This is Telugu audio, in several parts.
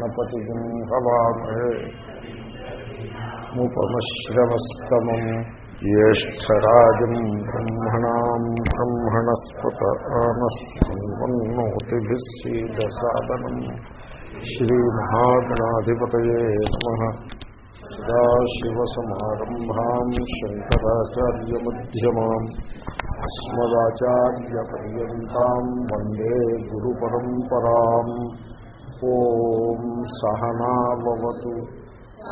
गणपतिम् हवामहे मुपमश्रवस्तमम् ज्येष्ठराजम् ब्रह्मणाम् ब्रह्मणस्पत आनस्वन्नोतिभिः सीदसादनम् श्रीमहागणाधिपतये नमः। सदाशिवसमारम्भाम् शङ्कराचार्यमध्यमाम् अस्मदाचार्यपर्यन्ताम् वंदे गुरुपरम्पराम्। ఓం సహనావతు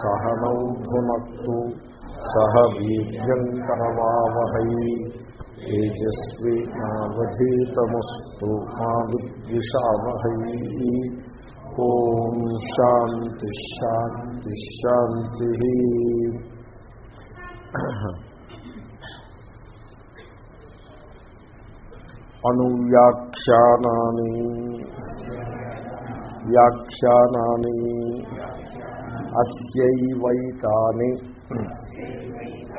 సహనౌ భునక్తు సహ వీర్యంకరవావహై. తేజస్వి నావధీతమస్తు మా విద్విషావహై ఓం శాంతి శాంతి శాంతి. అనువ్యాఖ్యానాని. వ్యాఖ్యానాని. అస్యైవైతాని.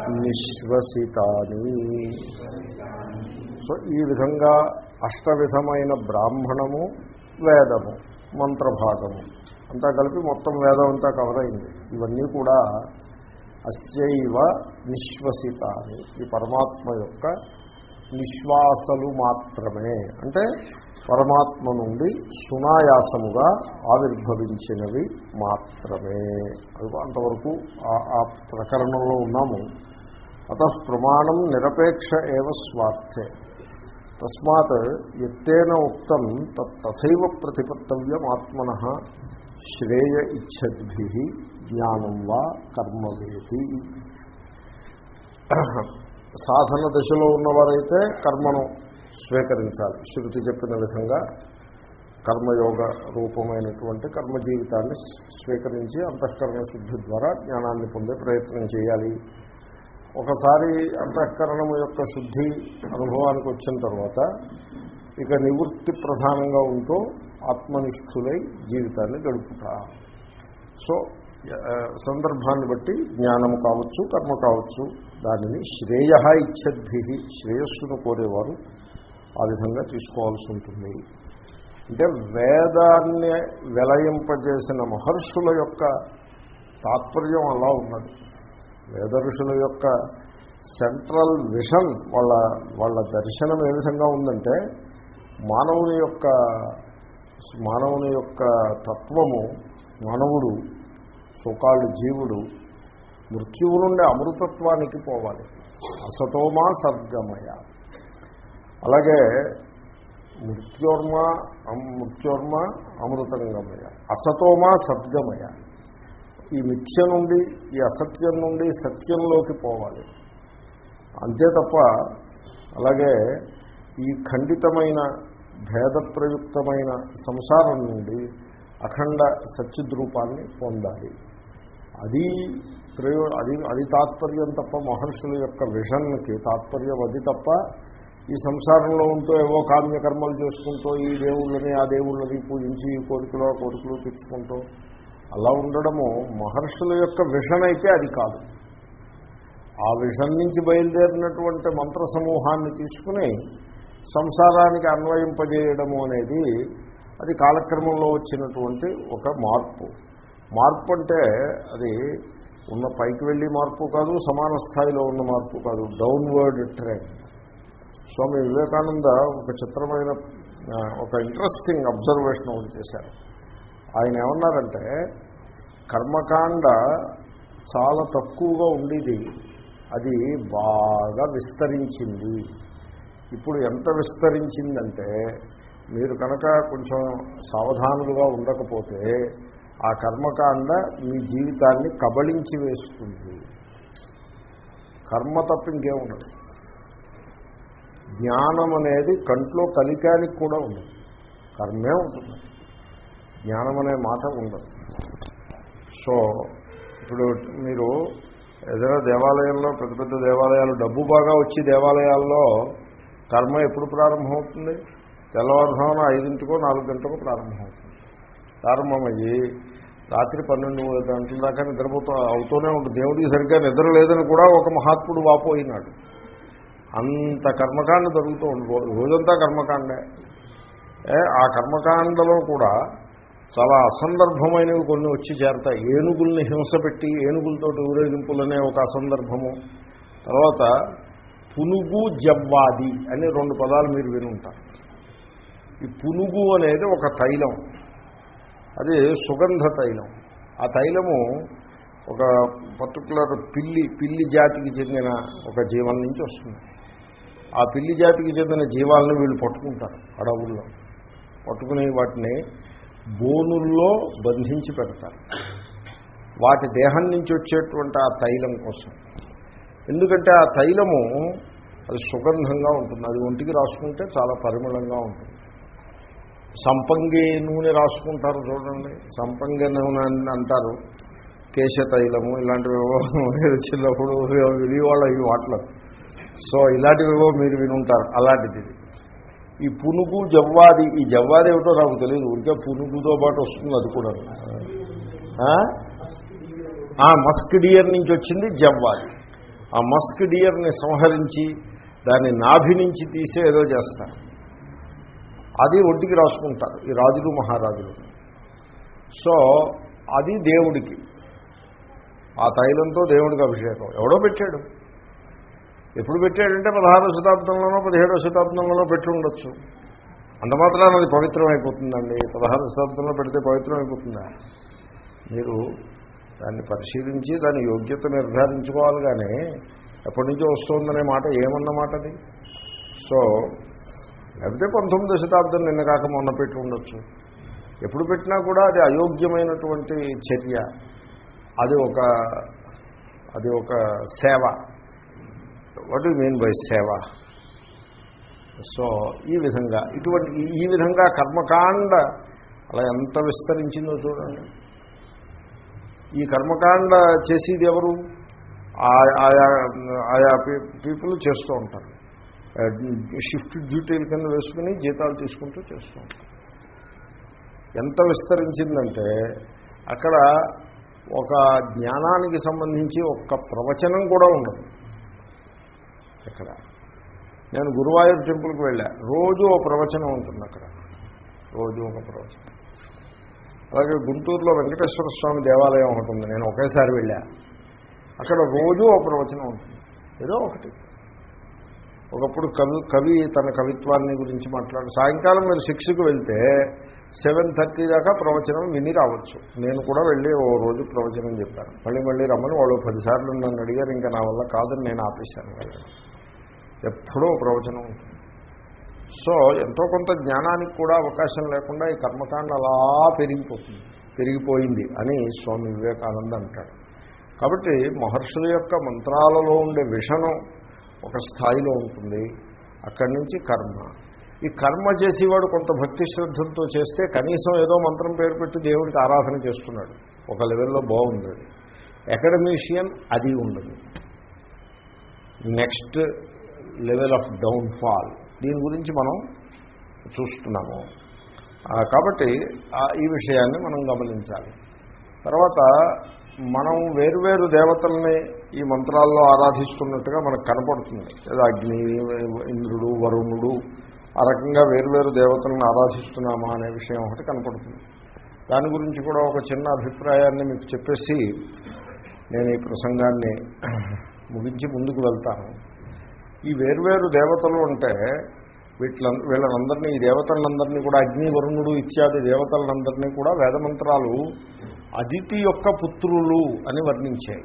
నిశ్వసితాని. సో ఈ విధంగా అష్టవిధమైన బ్రాహ్మణము వేదము మంత్రభాగము అంతా కలిపి మొత్తం వేదం అంతా కవర్ అయింది. ఇవన్నీ కూడా అస్యైవ నిశ్వసితాని. ఈ పరమాత్మ యొక్క నిశ్వాసలు మాత్రమే. అంటే పరమాత్మ నుండి సునాయాసముగా ఆవిర్భవించినవి మాత్రమే. అంతవరకు ఆ ప్రకరణంలో ఉన్నాము. అత ప్రమాణం నిరపేక్ష ఏవ స్వార్థే. తస్మాత్ ఎత్తేన ఉక్తం తథైవ ప్రతిపత్తవ్యం ఆత్మన శ్రేయ ఇచ్చద్భి జ్ఞానం వా కర్మవేతి సాధన దశలో ఉన్నవారైతే కర్మను స్వీకరించాలి. శృతి చెప్పిన విధంగా కర్మయోగ రూపమైనటువంటి కర్మ జీవితాన్ని స్వీకరించి అంతఃకరణ శుద్ధి ద్వారా జ్ఞానాన్ని పొందే ప్రయత్నం చేయాలి. ఒకసారి అంతఃకరణము యొక్క శుద్ధి అనుభవానికి వచ్చిన తర్వాత ఇక నివృత్తి ప్రధానంగా ఉంటూ ఆత్మనిష్ఠులై జీవితాన్ని గడుపుతా. సో సందర్భాన్ని బట్టి జ్ఞానము కావచ్చు కర్మ కావచ్చు దానిని శ్రేయ ఇచ్చద్భి శ్రేయస్సును కోరేవారు ఆ విధంగా తీసుకోవాల్సి ఉంటుంది. అంటే వేదాన్ని వెలయింపజేసిన మహర్షుల యొక్క తాత్పర్యం అలా ఉన్నది. వేద ఋషుల యొక్క సెంట్రల్ విషన్ వాళ్ళ వాళ్ళ దర్శనం ఏ విధంగా ఉందంటే మానవుని యొక్క మానవుని యొక్క తత్వము మానవుడు సుకాళ్ళు జీవుడు మృత్యువు నుండి అమృతత్వానికి పోవాలి. అసతోమా సద్గమయ. అలాగే మృత్యోర్మ మృత్యోర్మ అమృతంగమయ. అసతోమా సద్గమయ. ఈ మిథ్య నుండి ఈ అసత్యం నుండి సత్యంలోకి పోవాలి. అంతే తప్ప అలాగే ఈ ఖండితమైన భేదప్రయుక్తమైన సంసారం నుండి అఖండ సత్యద్రూపాన్ని పొందాలి. అది ప్రయో అది అది తాత్పర్యం తప్ప మహర్షుల యొక్క విషన్కి తాత్పర్యం అది తప్ప ఈ సంసారంలో ఉంటూ ఏవో కామ్యకర్మలు చేసుకుంటూ ఈ దేవుళ్ళని ఆ దేవుళ్ళని పూజించి ఈ కోరికలు ఆ కోరికలు తెచ్చుకుంటూ అలా ఉండడము మహర్షుల యొక్క విషన్ అయితే అది కాదు. ఆ విషన్ నుంచి బయలుదేరినటువంటి మంత్ర సమూహాన్ని తీసుకుని సంసారానికి అన్వయింపజేయడము అనేది అది కాలక్రమంలో వచ్చినటువంటి ఒక మార్పు. మార్పు అంటే అది ఉన్న పైకి వెళ్ళి మార్పు కాదు సమాన స్థాయిలో ఉన్న మార్పు కాదు. Downward trend. స్వామి వివేకానంద ఒక చిత్రమైన ఒక ఇంట్రెస్టింగ్ అబ్జర్వేషన్ ఒకటి చేశారు. ఆయన ఏమన్నారంటే కర్మకాండ చాలా తక్కువగా ఉండేది. అది బాగా విస్తరించింది. ఇప్పుడు ఎంత విస్తరించిందంటే మీరు కనుక కొంచెం సావధానులుగా ఉండకపోతే ఆ కర్మకాండ మీ జీవితాన్ని కబళించి వేస్తుంది. కర్మ తప్ప ఇంకేముండదు. జ్ఞానం అనేది కంట్లో కలికానికి కూడా ఉండదు. కర్మే ఉంటుంది. జ్ఞానం అనే మాట ఉండదు. సో ఇప్పుడు మీరు ఏదైనా దేవాలయంలో పెద్ద పెద్ద దేవాలయాలు డబ్బు బాగా వచ్చి దేవాలయాల్లో కర్మ ఎప్పుడు ప్రారంభమవుతుంది? తెల్లవారుజామున ఐదింటికో నాలుగు గంటకో ప్రారంభమవుతుంది. ప్రారంభమయ్యి రాత్రి పన్నెండు గంటల దాకా నిద్రపోతూ అవుతూనే ఉంటుంది దేవుడికి సరిగ్గా నిద్ర లేదని కూడా ఒక మహాత్ముడు వాపోయినాడు అంత కర్మకాండ జరుగుతూ ఉంటుంది రోజంతా కర్మకాండే. ఆ కర్మకాండలో కూడా చాలా అసందర్భమైనవి కొన్ని వచ్చి చేరతాయి. ఏనుగుల్ని హింస పెట్టి ఏనుగులతో ఊరేగింపులనే ఒక అసందర్భము. తర్వాత పునుగు జవ్వాది అనే రెండు పదాలు మీరు వినుంటారు. ఈ పునుగు అనేది ఒక తైలం. అది సుగంధ తైలం. ఆ తైలము ఒక పర్టికులర్ పిల్లి పిల్లి జాతికి చెందిన ఒక జీవం నుంచి వస్తుంది. ఆ పిల్లి జాతికి చెందిన జీవాలను వీళ్ళు పట్టుకుంటారు అడవుల్లో. పట్టుకుని వాటిని బోనుల్లో బంధించి పెడతారు. వాటి దేహం నుంచి వచ్చేటువంటి ఆ తైలం కోసం. ఎందుకంటే ఆ తైలము అది సుగంధంగా ఉంటుంది. అది ఒంటికి రాసుకుంటే చాలా పరిమళంగా ఉంటుంది. సంపంగి నూనె రాసుకుంటారు చూడండి. సంపంగి నూనె అని అంటారు. కేశ తైలము ఇలాంటివేవో చిన్నప్పుడు విడివాళ్ళ ఈ వాటిలో. సో ఇలాంటివేవో మీరు వినుంటారు. అలాంటిది. ఈ పునుగు జవ్వాది ఈ జవ్వాది ఏమిటో నాకు తెలియదు ఊరికే పునుగుతో పాటు వస్తుంది అది కూడా. మస్క్ డియర్ నుంచి వచ్చింది జవ్వాది. ఆ మస్క్ డియర్ని సంహరించి దాన్ని నాభి నుంచి తీసే ఏదో చేస్తారు. అది ఒడ్డుకి రాసుకుంటారు ఈ రాజులు మహారాజులు. సో అది దేవుడికి. ఆ తైలంతో దేవుడికి అభిషేకం. ఎవడో పెట్టాడు. ఎప్పుడు పెట్టాడంటే పదహారో శతాబ్దంలోనో పదిహేడో శతాబ్దంలోనో పెట్టి ఉండొచ్చు. అంత మాత్రాన అది పవిత్రం అయిపోతుందండి పదహారు శతాబ్దంలో పెడితే పవిత్రం అయిపోతుందా మీరు దాన్ని పరిశీలించి దాని యోగ్యత నిర్ధారించుకోవాలి కానీ ఎప్పటి నుంచో వస్తుందనే మాట ఏమన్నమాట అది సో లేకపోతే పంతొమ్మిదో శతాబ్దం నిన్న కాక మొన్న పెట్టి ఉండొచ్చు. ఎప్పుడు పెట్టినా కూడా అది అయోగ్యమైనటువంటి చర్య. అది ఒక అది ఒక సేవ. వాట్ యు మీన్ బై సేవ? సో ఈ విధంగా ఇటువంటి ఈ విధంగా కర్మకాండ అలా ఎంత విస్తరించిందో చూడండి. ఈ కర్మకాండ చేసేది ఎవరు? ఆయా ఆయా పీపుల్ చేస్తూ ఉంటారు. షిఫ్ట్ డ్యూటీల కింద వేసుకుని జీతాలు తీసుకుంటూ చేస్తూ ఉంటారు ఎంత విస్తరించిందంటే అక్కడ ఒక జ్ఞానానికి సంబంధించి ఒక్క ప్రవచనం కూడా ఉండదు. ఇక్కడ నేను గురువాయూర్ టెంపుల్కి వెళ్ళా. రోజు ఒక ప్రవచనం ఉంటుంది అక్కడ. రోజు ఒక ప్రవచనం. అలాగే గుంటూరులో వెంకటేశ్వర స్వామి దేవాలయం ఒకటి ఉంది. నేను ఒకేసారి వెళ్ళా. అక్కడ రోజు ఒక ప్రవచనం ఉంటుంది. ఏదో ఒకటి. ఒకప్పుడు కవి కవి తన కవిత్వాన్ని గురించి మాట్లాడు సాయంకాలం మీరు శిక్షకు వెళ్తే సెవెన్ థర్టీ దాకా ప్రవచనం విని రావచ్చు. నేను కూడా వెళ్ళి ఓ రోజు ప్రవచనం చెప్పాను. మళ్ళీ మళ్ళీ రమ్మని వాళ్ళు పదిసార్లు నన్ను అడిగారు ఇంకా నా వల్ల కాదని నేను ఆపేశాను. ఎప్పుడో ప్రవచనం ఉంటుంది. సో ఎంతో కొంత జ్ఞానానికి కూడా అవకాశం లేకుండా ఈ కర్మకాండ అలా పెరిగిపోతుంది. పెరిగిపోయింది అని స్వామి వివేకానంద అంటాడు. కాబట్టి మహర్షుల యొక్క మంత్రాలలో ఉండే విషణం ఒక స్థాయిలో ఉంటుంది. అక్కడి నుంచి కర్మ. ఈ కర్మ చేసేవాడు కొంత భక్తి శ్రద్ధలతో చేస్తే కనీసం ఏదో మంత్రం పేరు పెట్టి దేవుడికి ఆరాధన చేస్తున్నాడు ఒక లెవెల్లో బాగుంది. అకాడమీషియన్ అది ఉండదు. Next level of downfall. దీని గురించి మనం చూస్తున్నాము. కాబట్టి ఈ విషయాన్ని మనం గమనించాలి. తర్వాత మనం వేరువేరు దేవతల్ని ఈ మంత్రాల్లో ఆరాధిస్తున్నట్టుగా మనకు కనపడుతుంది. లేదా అగ్ని ఇంద్రుడు వరుణుడు ఆ రకంగా వేరువేరు దేవతలను ఆరాధిస్తున్నామా అనే విషయం ఒకటి కనపడుతుంది. దాని గురించి కూడా ఒక చిన్న అభిప్రాయాన్ని మీకు చెప్పేసి నేను ఈ ప్రసంగాన్ని ముగించి ముందుకు వెళ్తాను. ఈ వేర్వేరు దేవతలు అంటే వీటిల వీళ్ళనందరినీ ఈ దేవతలందరినీ కూడా అగ్ని వరుణుడు ఇత్యాది దేవతలందరినీ కూడా వేదమంత్రాలు అదితి యొక్క పుత్రులు అని వర్ణించాయి.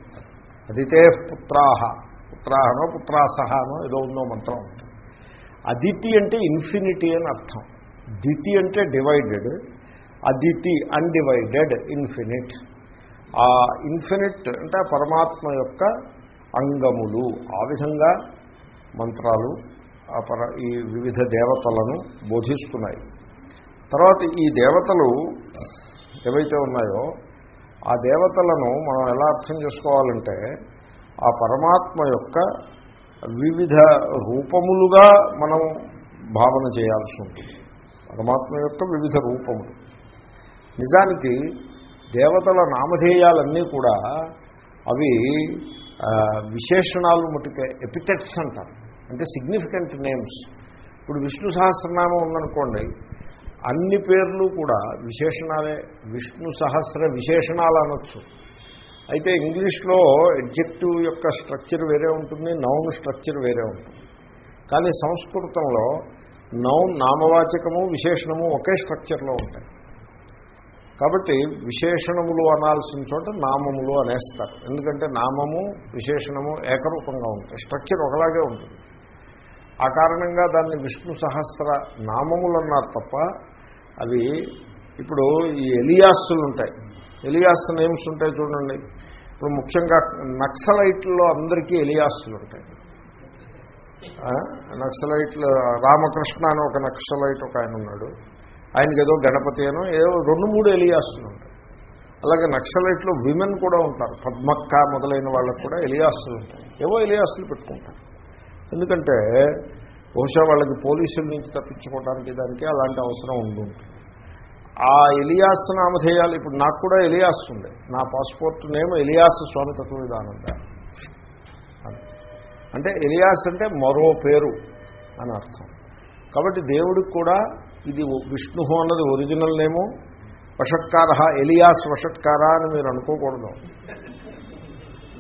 అదితే పుత్రాహ. పుత్రాహనో పుత్రాసహనో ఏదో ఉందో మంత్రం. ఉంటుంది అదితి అంటే ఇన్ఫినిటీ అని అర్థం. దితి అంటే డివైడెడ్. Aditi undivided infinite. ఆ ఇన్ఫినిట్ అంటే పరమాత్మ యొక్క అంగములు. ఆ విధంగా మంత్రాలు ఆ పర ఈ వివిధ దేవతలను బోధిస్తున్నాయి. తర్వాత ఈ దేవతలు ఏవైతే ఉన్నాయో ఆ దేవతలను మనం ఎలా అర్థం చేసుకోవాలంటే ఆ పరమాత్మ యొక్క వివిధ రూపములుగా మనం భావన చేయాల్సి ఉంటుంది. పరమాత్మ యొక్క వివిధ రూపములు. నిజానికి దేవతల నామధేయాలన్నీ కూడా అవి విశేషణాలు మటుకే ఎపిటెట్స్ అంటారు. అంటే సిగ్నిఫికెంట్ నేమ్స్ ఇప్పుడు విష్ణు సహస్రనామం ఉందనుకోండి అన్ని పేర్లు కూడా విశేషణాలే. విష్ణు సహస్ర విశేషణాలు అనొచ్చు. అయితే ఇంగ్లీష్లో ఎడ్జెక్టివ్ యొక్క స్ట్రక్చర్ వేరే ఉంటుంది నౌన్ స్ట్రక్చర్ వేరే ఉంటుంది. కానీ సంస్కృతంలో నౌన్ నామవాచకము విశేషణము ఒకే స్ట్రక్చర్లో ఉంటాయి. కాబట్టి విశేషణములు అనాల్సిన చోట నామములు అనేస్తారు. ఎందుకంటే నామము విశేషణము ఏకరూపంగా ఉంటాయి. స్ట్రక్చర్ ఒకలాగే ఉంటుంది. ఆ కారణంగా దాన్ని విష్ణు సహస్ర నామములు అన్నారు తప్ప అవి ఇప్పుడు ఈ ఎలియాస్లు ఉంటాయి. ఎలియాస్ నేమ్స్ ఉంటాయి చూడండి. ఇప్పుడు ముఖ్యంగా నక్సలైట్లో అందరికీ ఎలియాస్సులు ఉంటాయి. నక్సలైట్లు రామకృష్ణ అని ఒక నక్సలైట్ ఒక ఆయన ఉన్నాడు. ఆయనకి ఏదో గణపతి అనో ఏదో రెండు మూడు ఎలియాస్లు ఉంటాయి. అలాగే నక్సలైట్లో విమెన్ కూడా ఉంటారు. పద్మక్క మొదలైన వాళ్ళకు కూడా ఎలియాస్లు ఉంటాయి. ఏవో ఎలియాస్లు పెట్టుకుంటారు. ఎందుకంటే బహుశా వాళ్ళకి పోలీసుల నుంచి తప్పించుకోవడానికి దానికి అలాంటి అవసరం ఉంటుంది ఆ ఎలియాస్ నామధేయాలు ఇప్పుడు నాకు కూడా ఎలియాస్ ఉంది నా passport name alias Swami Tattvavidananda అంటే ఎలియాస్ అంటే మరో పేరు అని అర్థం. కాబట్టి దేవుడికి కూడా ఇది విష్ణు అన్నది ఒరిజినల్ నేము. వషట్కార ఎలియాస్ వషట్కార అని మీరు అనుకోకూడదు.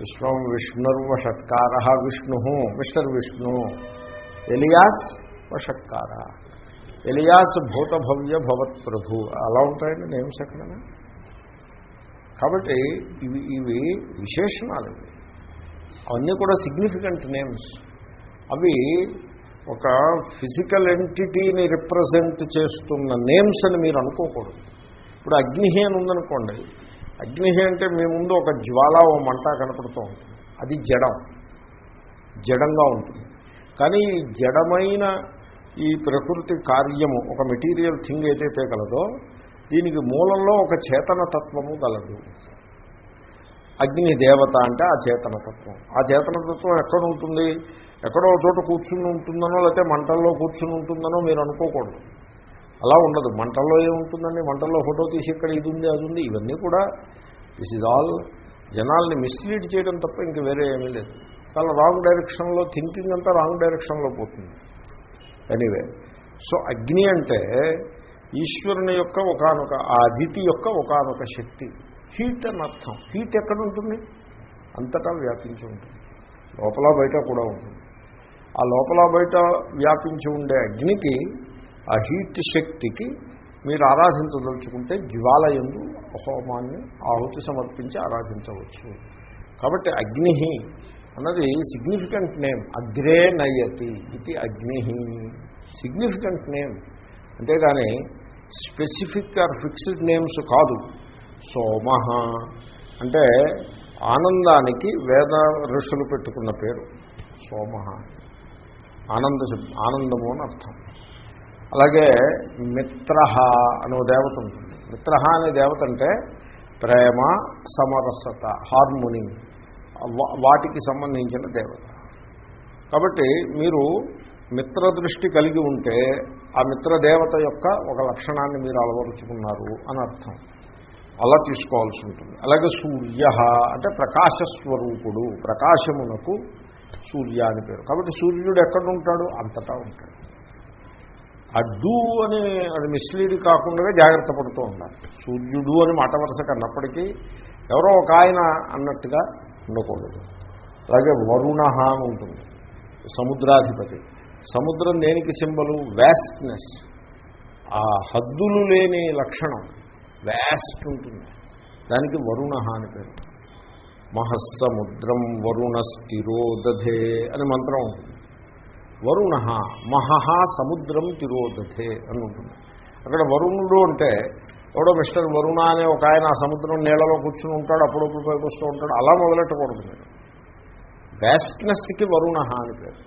విశ్వం విష్ణుర్వషట్కార విష్ణు మిస్టర్ విష్ణు. ఎలియాస్ వషక్కార ఎలియాస్ భూతభవ్య భవత్ ప్రభు. అలా ఉంటాయండి నేమ్స్ ఎక్కడైనా? కాబట్టి ఇవి ఇవి విశేషణాలు. అవన్నీ కూడా సిగ్నిఫికెంట్ నేమ్స్ అవి ఒక ఫిజికల్ ఎంటిటీని రిప్రజెంట్ చేస్తున్న నేమ్స్ అని మీరు అనుకోకూడదు. ఇప్పుడు అగ్నిహి అని ఉందనుకోండి. అగ్నిహి అంటే మీ ముందు ఒక జ్వాల ఓ మంట కనపడుతూ ఉంటుంది. అది జడం. జడంగా ఉంటుంది. కానీ జడమైన ఈ ప్రకృతి కార్యము ఒక మెటీరియల్ థింగ్ ఏదైతే కలదో దీనికి మూలంలో ఒక చేతనతత్వము గలదు. అగ్ని దేవత అంటే ఆ చేతనతత్వం ఆ చేతనతత్వం ఎక్కడ ఉంటుంది ఎక్కడో ఒక చోట కూర్చుని ఉంటుందనో లేకపోతే మంటల్లో కూర్చుని ఉంటుందనో మీరు అనుకోకూడదు. అలా ఉండదు. మంటల్లో ఏముంటుందండి మంటల్లో ఫోటో తీసి ఇక్కడ ఇది ఉంది అది ఉంది. ఇవన్నీ కూడా దిస్ ఇస్ ఆల్ జనాల్ని మిస్లీడ్ చేయడం తప్ప ఇంక వేరే ఏమీ లేదు. చాలా రాంగ్ డైరెక్షన్లో థింకింగ్ అంతా రాంగ్ డైరెక్షన్లో పోతుంది. ఎనీవే సో అగ్ని అంటే ఈశ్వరుని యొక్క ఒకనొక ఆ అదితి యొక్క ఒకనొక శక్తి. హీట్ అని అర్థం. హీట్ ఎక్కడ ఉంటుంది? అంతటా వ్యాపించి ఉంటుంది. లోపల బయట కూడా ఉంటుంది. ఆ లోపల బయట వ్యాపించి ఉండే అగ్నికి ఆ హీట్ శక్తికి మీరు ఆరాధించదలుచుకుంటే జ్వాలయందు హోమాన్ని ఆహుతి సమర్పించి ఆరాధించవచ్చు. కాబట్టి అగ్ని అన్నది సిగ్నిఫికెంట్ నేమ్ అగ్రే నయతి ఇది అగ్ని. సిగ్నిఫికెంట్ నేమ్ అంతేగాని స్పెసిఫిక్ ఆర్ ఫిక్స్డ్ నేమ్స్ కాదు. సోమ అంటే ఆనందానికి వేద ఋషులు పెట్టుకున్న పేరు. సోమ ఆనంద ఆనందము అని అర్థం. అలాగే మిత్ర అనే దేవత ఉంటుంది. మిత్ర అనే దేవత అంటే ప్రేమ సమరసత హార్మోని. వాటికి సంబంధించిన దేవత. కాబట్టి మీరు మిత్ర దృష్టి కలిగి ఉంటే ఆ మిత్రదేవత యొక్క ఒక లక్షణాన్ని మీరు అలవరుచుకున్నారు అని అర్థం. అలా తీసుకోవాల్సి ఉంటుంది. అలాగే సూర్య అంటే ప్రకాశస్వరూపుడు ప్రకాశమునకు సూర్య అని పేరు. కాబట్టి సూర్యుడు ఎక్కడ ఉంటాడు? అంతటా ఉంటాడు. అడ్డు అని అది మిస్లీడ్ కాకుండా జాగ్రత్త పడుతూ ఉండాలి. సూర్యుడు అని మాట వరుస కన్నప్పటికీ ఎవరో ఒక ఆయన అన్నట్టుగా ఉండకూడదు. అలాగే వరుణ అని ఉంటుంది. సముద్రాధిపతి. సముద్రం దేనికి సింబలు? వ్యాస్ట్నెస్ ఆ హద్దులు లేని లక్షణం. వ్యాస్ట్ ఉంటుంది. దానికి వరుణ అని పేరు. మహస్సముద్రం వరుణ స్థిరోదధే అని మంత్రం ఉంటుంది. వరుణ మహహ సముద్రం తిరోదధే అని ఉంటుంది. అక్కడ వరుణుడు అంటే ఎవడో మిస్టర్ వరుణ అనే ఒక ఆయన ఆ సముద్రం నీళ్ళలో కూర్చుని ఉంటాడు అప్పుడప్పుడు పైకి వస్తూ ఉంటాడు. అలా మొదలెట్టకూడదు మీరు. వ్యాస్ట్నెస్కి వరుణ అని పేరు.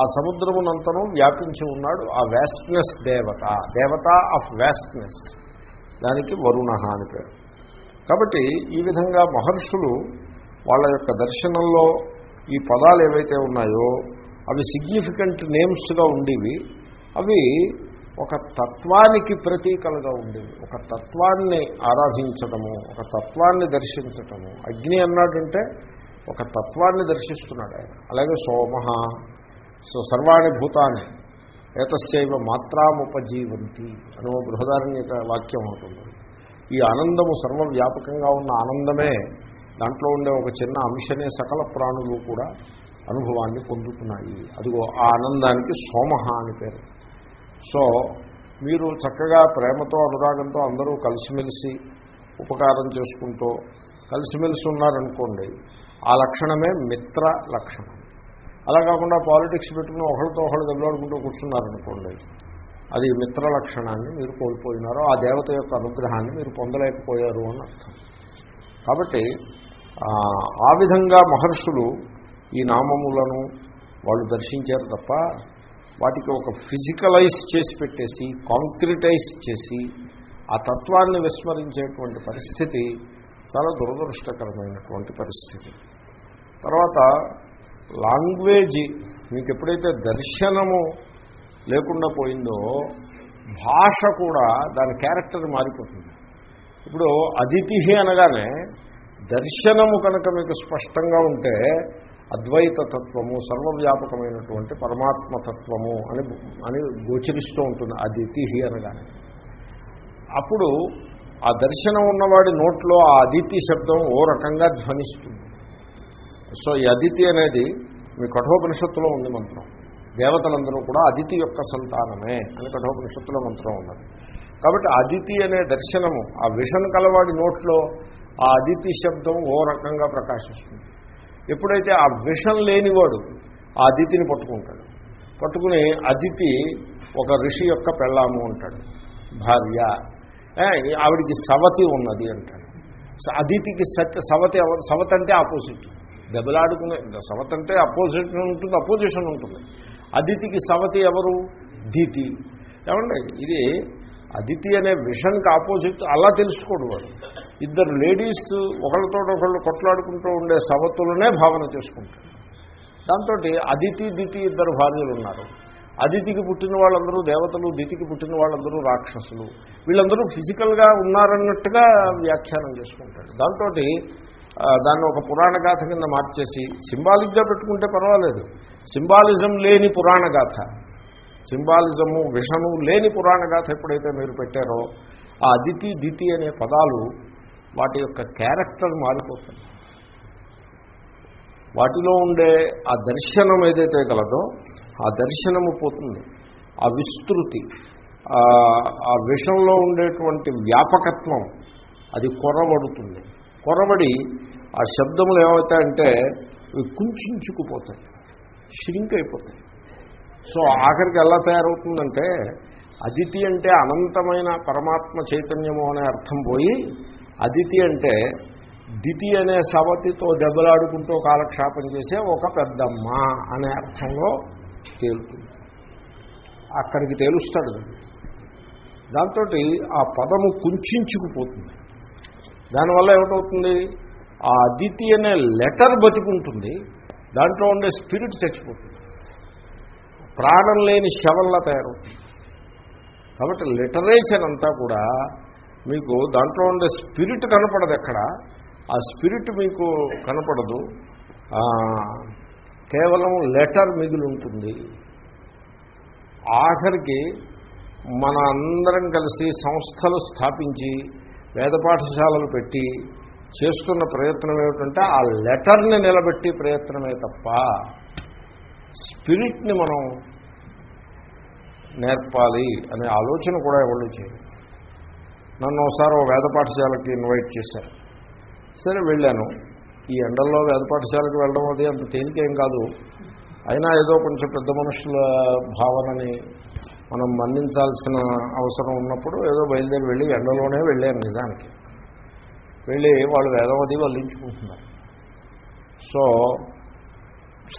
ఆ సముద్రమునంతను వ్యాపించి ఉన్నాడు ఆ వ్యాస్ట్నెస్ దేవత. దేవత ఆఫ్ వ్యాస్ట్నెస్ దానికి వరుణ అని పేరు. కాబట్టి ఈ విధంగా మహర్షులు వాళ్ళ యొక్క దర్శనంలో ఈ పదాలు ఏవైతే ఉన్నాయో అవి సిగ్నిఫికెంట్ నేమ్స్గా ఉండేవి. అవి ఒక తత్వానికి ప్రతీకలుగా ఉండేవి. ఒక తత్వాన్ని ఆరాధించటము ఒక తత్వాన్ని దర్శించటము. అగ్ని అన్నాడంటే ఒక తత్వాన్ని దర్శిస్తున్నాడు ఆయన. అలాగే సోమ సో సర్వాణి భూతాన్ని ఏతస్యవ మాత్రాముపజీవంతి అనో బృహదారణ్యక వాక్యం అవుతుంది ఈ ఆనందము సర్వవ్యాపకంగా ఉన్న ఆనందమే దాంట్లో ఉండే ఒక చిన్న అంశనే సకల ప్రాణులు కూడా అనుభవాన్ని పొందుతున్నాయి. అదిగో ఆ ఆనందానికి సోమహ అని పేరు. సో మీరు చక్కగా ప్రేమతో అనురాగంతో అందరూ కలిసిమెలిసి ఉపకారం చేసుకుంటూ కలిసిమెలిసి ఉన్నారనుకోండి ఆ లక్షణమే మిత్ర లక్షణం. అలా కాకుండా పాలిటిక్స్ పెట్టుకుని ఒకరితో ఒకళ్ళు దెబ్బలాడుకుంటూ కూర్చున్నారనుకోండి అది మిత్ర లక్షణాన్ని మీరు కోల్పోయినారు ఆ దేవత యొక్క అనుగ్రహాన్ని మీరు పొందలేకపోయారు అని అర్థం. కాబట్టి ఆ విధంగా మహర్షులు ఈ నామములను వాళ్ళు దర్శించారు తప్ప వాటికి ఒక ఫిజికలైజ్ చేసి పెట్టేసి కాంక్రిటైజ్ చేసి ఆ తత్వాన్ని విస్మరించేటువంటి పరిస్థితి చాలా దురదృష్టకరమైనటువంటి పరిస్థితి. తర్వాత లాంగ్వేజ్ మీకు ఎప్పుడైతే దర్శనము లేకుండా పోయిందో భాష కూడా దాని క్యారెక్టర్ మారిపోతుంది. ఇప్పుడు అదితిహి అనగానే దర్శనము కనుక మీకు స్పష్టంగా ఉంటే అద్వైత తత్వము సర్వవ్యాపకమైనటువంటి పరమాత్మతత్వము అని అని గోచరిస్తూ ఉంటుంది అదితి అనగానే. అప్పుడు ఆ దర్శనం ఉన్నవాడి నోట్లో ఆ అదితి శబ్దం ఓ రకంగా ధ్వనిస్తుంది. సో ఈ అదితి అనేది మీ కఠోపనిషత్తులో ఉంది మంత్రం. దేవతలందరూ కూడా అదితి యొక్క సంతానమే అని కఠోపనిషత్తులో మంత్రం ఉన్నది. కాబట్టి అదితి అనే దర్శనము ఆ విషన్ కలవాడి నోట్లో ఆ అదితి శబ్దం ఓ రకంగా ప్రకాశిస్తుంది. ఎప్పుడైతే ఆ విషం లేనివాడు ఆ అదితిని పట్టుకుంటాడు. పట్టుకుని అదితి ఒక ఋషి యొక్క పెళ్ళాము అంటాడు. భార్య. ఆవిడికి సవతి ఉన్నది అంటాడు. అదితికి సత్య సవతి సవతి అంటే ఆపోజిట్. దెబ్బలాడుకునే సవతి అంటే అపోజిట్ ఉంటుంది అపోజిషన్ ఉంటుంది. అదితికి సవతి ఎవరు? దితి. ఏమండి ఇది అదితి అనే విషన్కి ఆపోజిట్ అలా తెలుసుకోడు వాడు. ఇద్దరు లేడీస్ ఒకళ్ళతో ఒకళ్ళు కొట్లాడుకుంటూ ఉండే సవతులనే భావన చేసుకుంటారు. దాంతో అదితి దితి ఇద్దరు భార్యలు ఉన్నారు అదితికి పుట్టిన వాళ్ళందరూ దేవతలు దితికి పుట్టిన వాళ్ళందరూ రాక్షసులు. వీళ్ళందరూ ఫిజికల్గా ఉన్నారన్నట్టుగా వ్యాఖ్యానం చేసుకుంటాడు దాంతో దాన్ని ఒక పురాణ గాథ కింద మార్చేసి సింబాలిక్గా పెట్టుకుంటే పర్వాలేదు. సింబాలిజం లేని పురాణ గాథ. సింబాలిజము విషము లేని పురాణ గాథ ఎప్పుడైతే మీరు పెట్టారో ఆ అదితి దితి అనే పదాలు వాటి యొక్క క్యారెక్టర్ మారిపోతుంది. వాటిలో ఉండే ఆ దర్శనం ఏదైతే కలదో ఆ దర్శనము పోతుంది. ఆ విస్తృతి ఆ విషంలో ఉండేటువంటి వ్యాపకత్వం అది కొరబడుతుంది కొరబడి ఆ శబ్దములు ఏమవుతాయంటే కుంచుకుపోతాయి ష్రింక్ అయిపోతాయి. సో ఆఖరికి ఎలా తయారవుతుందంటే అదితి అంటే అనంతమైన పరమాత్మ చైతన్యము అనే అర్థం పోయి అదితి అంటే దితి అనే సవతితో దెబ్బలాడుకుంటూ కాలక్షేపం చేసే ఒక పెద్దమ్మ అనే అర్థంలో తేలుతుంది. అక్కడికి తేలుస్తాడు. దాంతో ఆ పదము కుంచుకుపోతుంది దానివల్ల ఏమిటవుతుంది? ఆ అదితి అనే లెటర్ బతికుంటుంది. దాంట్లో ఉండే స్పిరిట్ చచ్చిపోతుంది. ప్రాణం లేని శవల్లా తయారవుతుంది. కాబట్టి లిటరేచర్ అంతా కూడా మీకు దాంట్లో ఉండే స్పిరిట్ కనపడదు ఎక్కడ? ఆ స్పిరిట్ మీకు కనపడదు. కేవలం లెటర్ మిగిలి ఉంటుంది. ఆఖరికి మన అందరం కలిసి సంస్థలు స్థాపించి వేద పాఠశాలలు పెట్టి చేస్తున్న ప్రయత్నం ఏమిటంటే ఆ లెటర్ని నిలబెట్టి ప్రయత్నమే తప్ప స్పిరిట్ని మనం నేర్పాలి అనే ఆలోచన కూడా ఎవరు చేయాలి నన్ను ఒకసారి ఓ వేద పాఠశాలకి ఇన్వైట్ చేశారు. సరే వెళ్ళాను. ఈ ఎండల్లో వేద పాఠశాలకు వెళ్ళడం అది అంత తేలికేం కాదు. అయినా ఏదో కొంచెం పెద్ద మనుషుల భావనని మనం మన్నించాల్సిన అవసరం ఉన్నప్పుడు ఏదో బయలుదేరి వెళ్ళి ఎండలోనే వెళ్ళాను నిజానికి. వెళ్ళి వాళ్ళు వేదవది వల్లించుకుంటున్నారు సో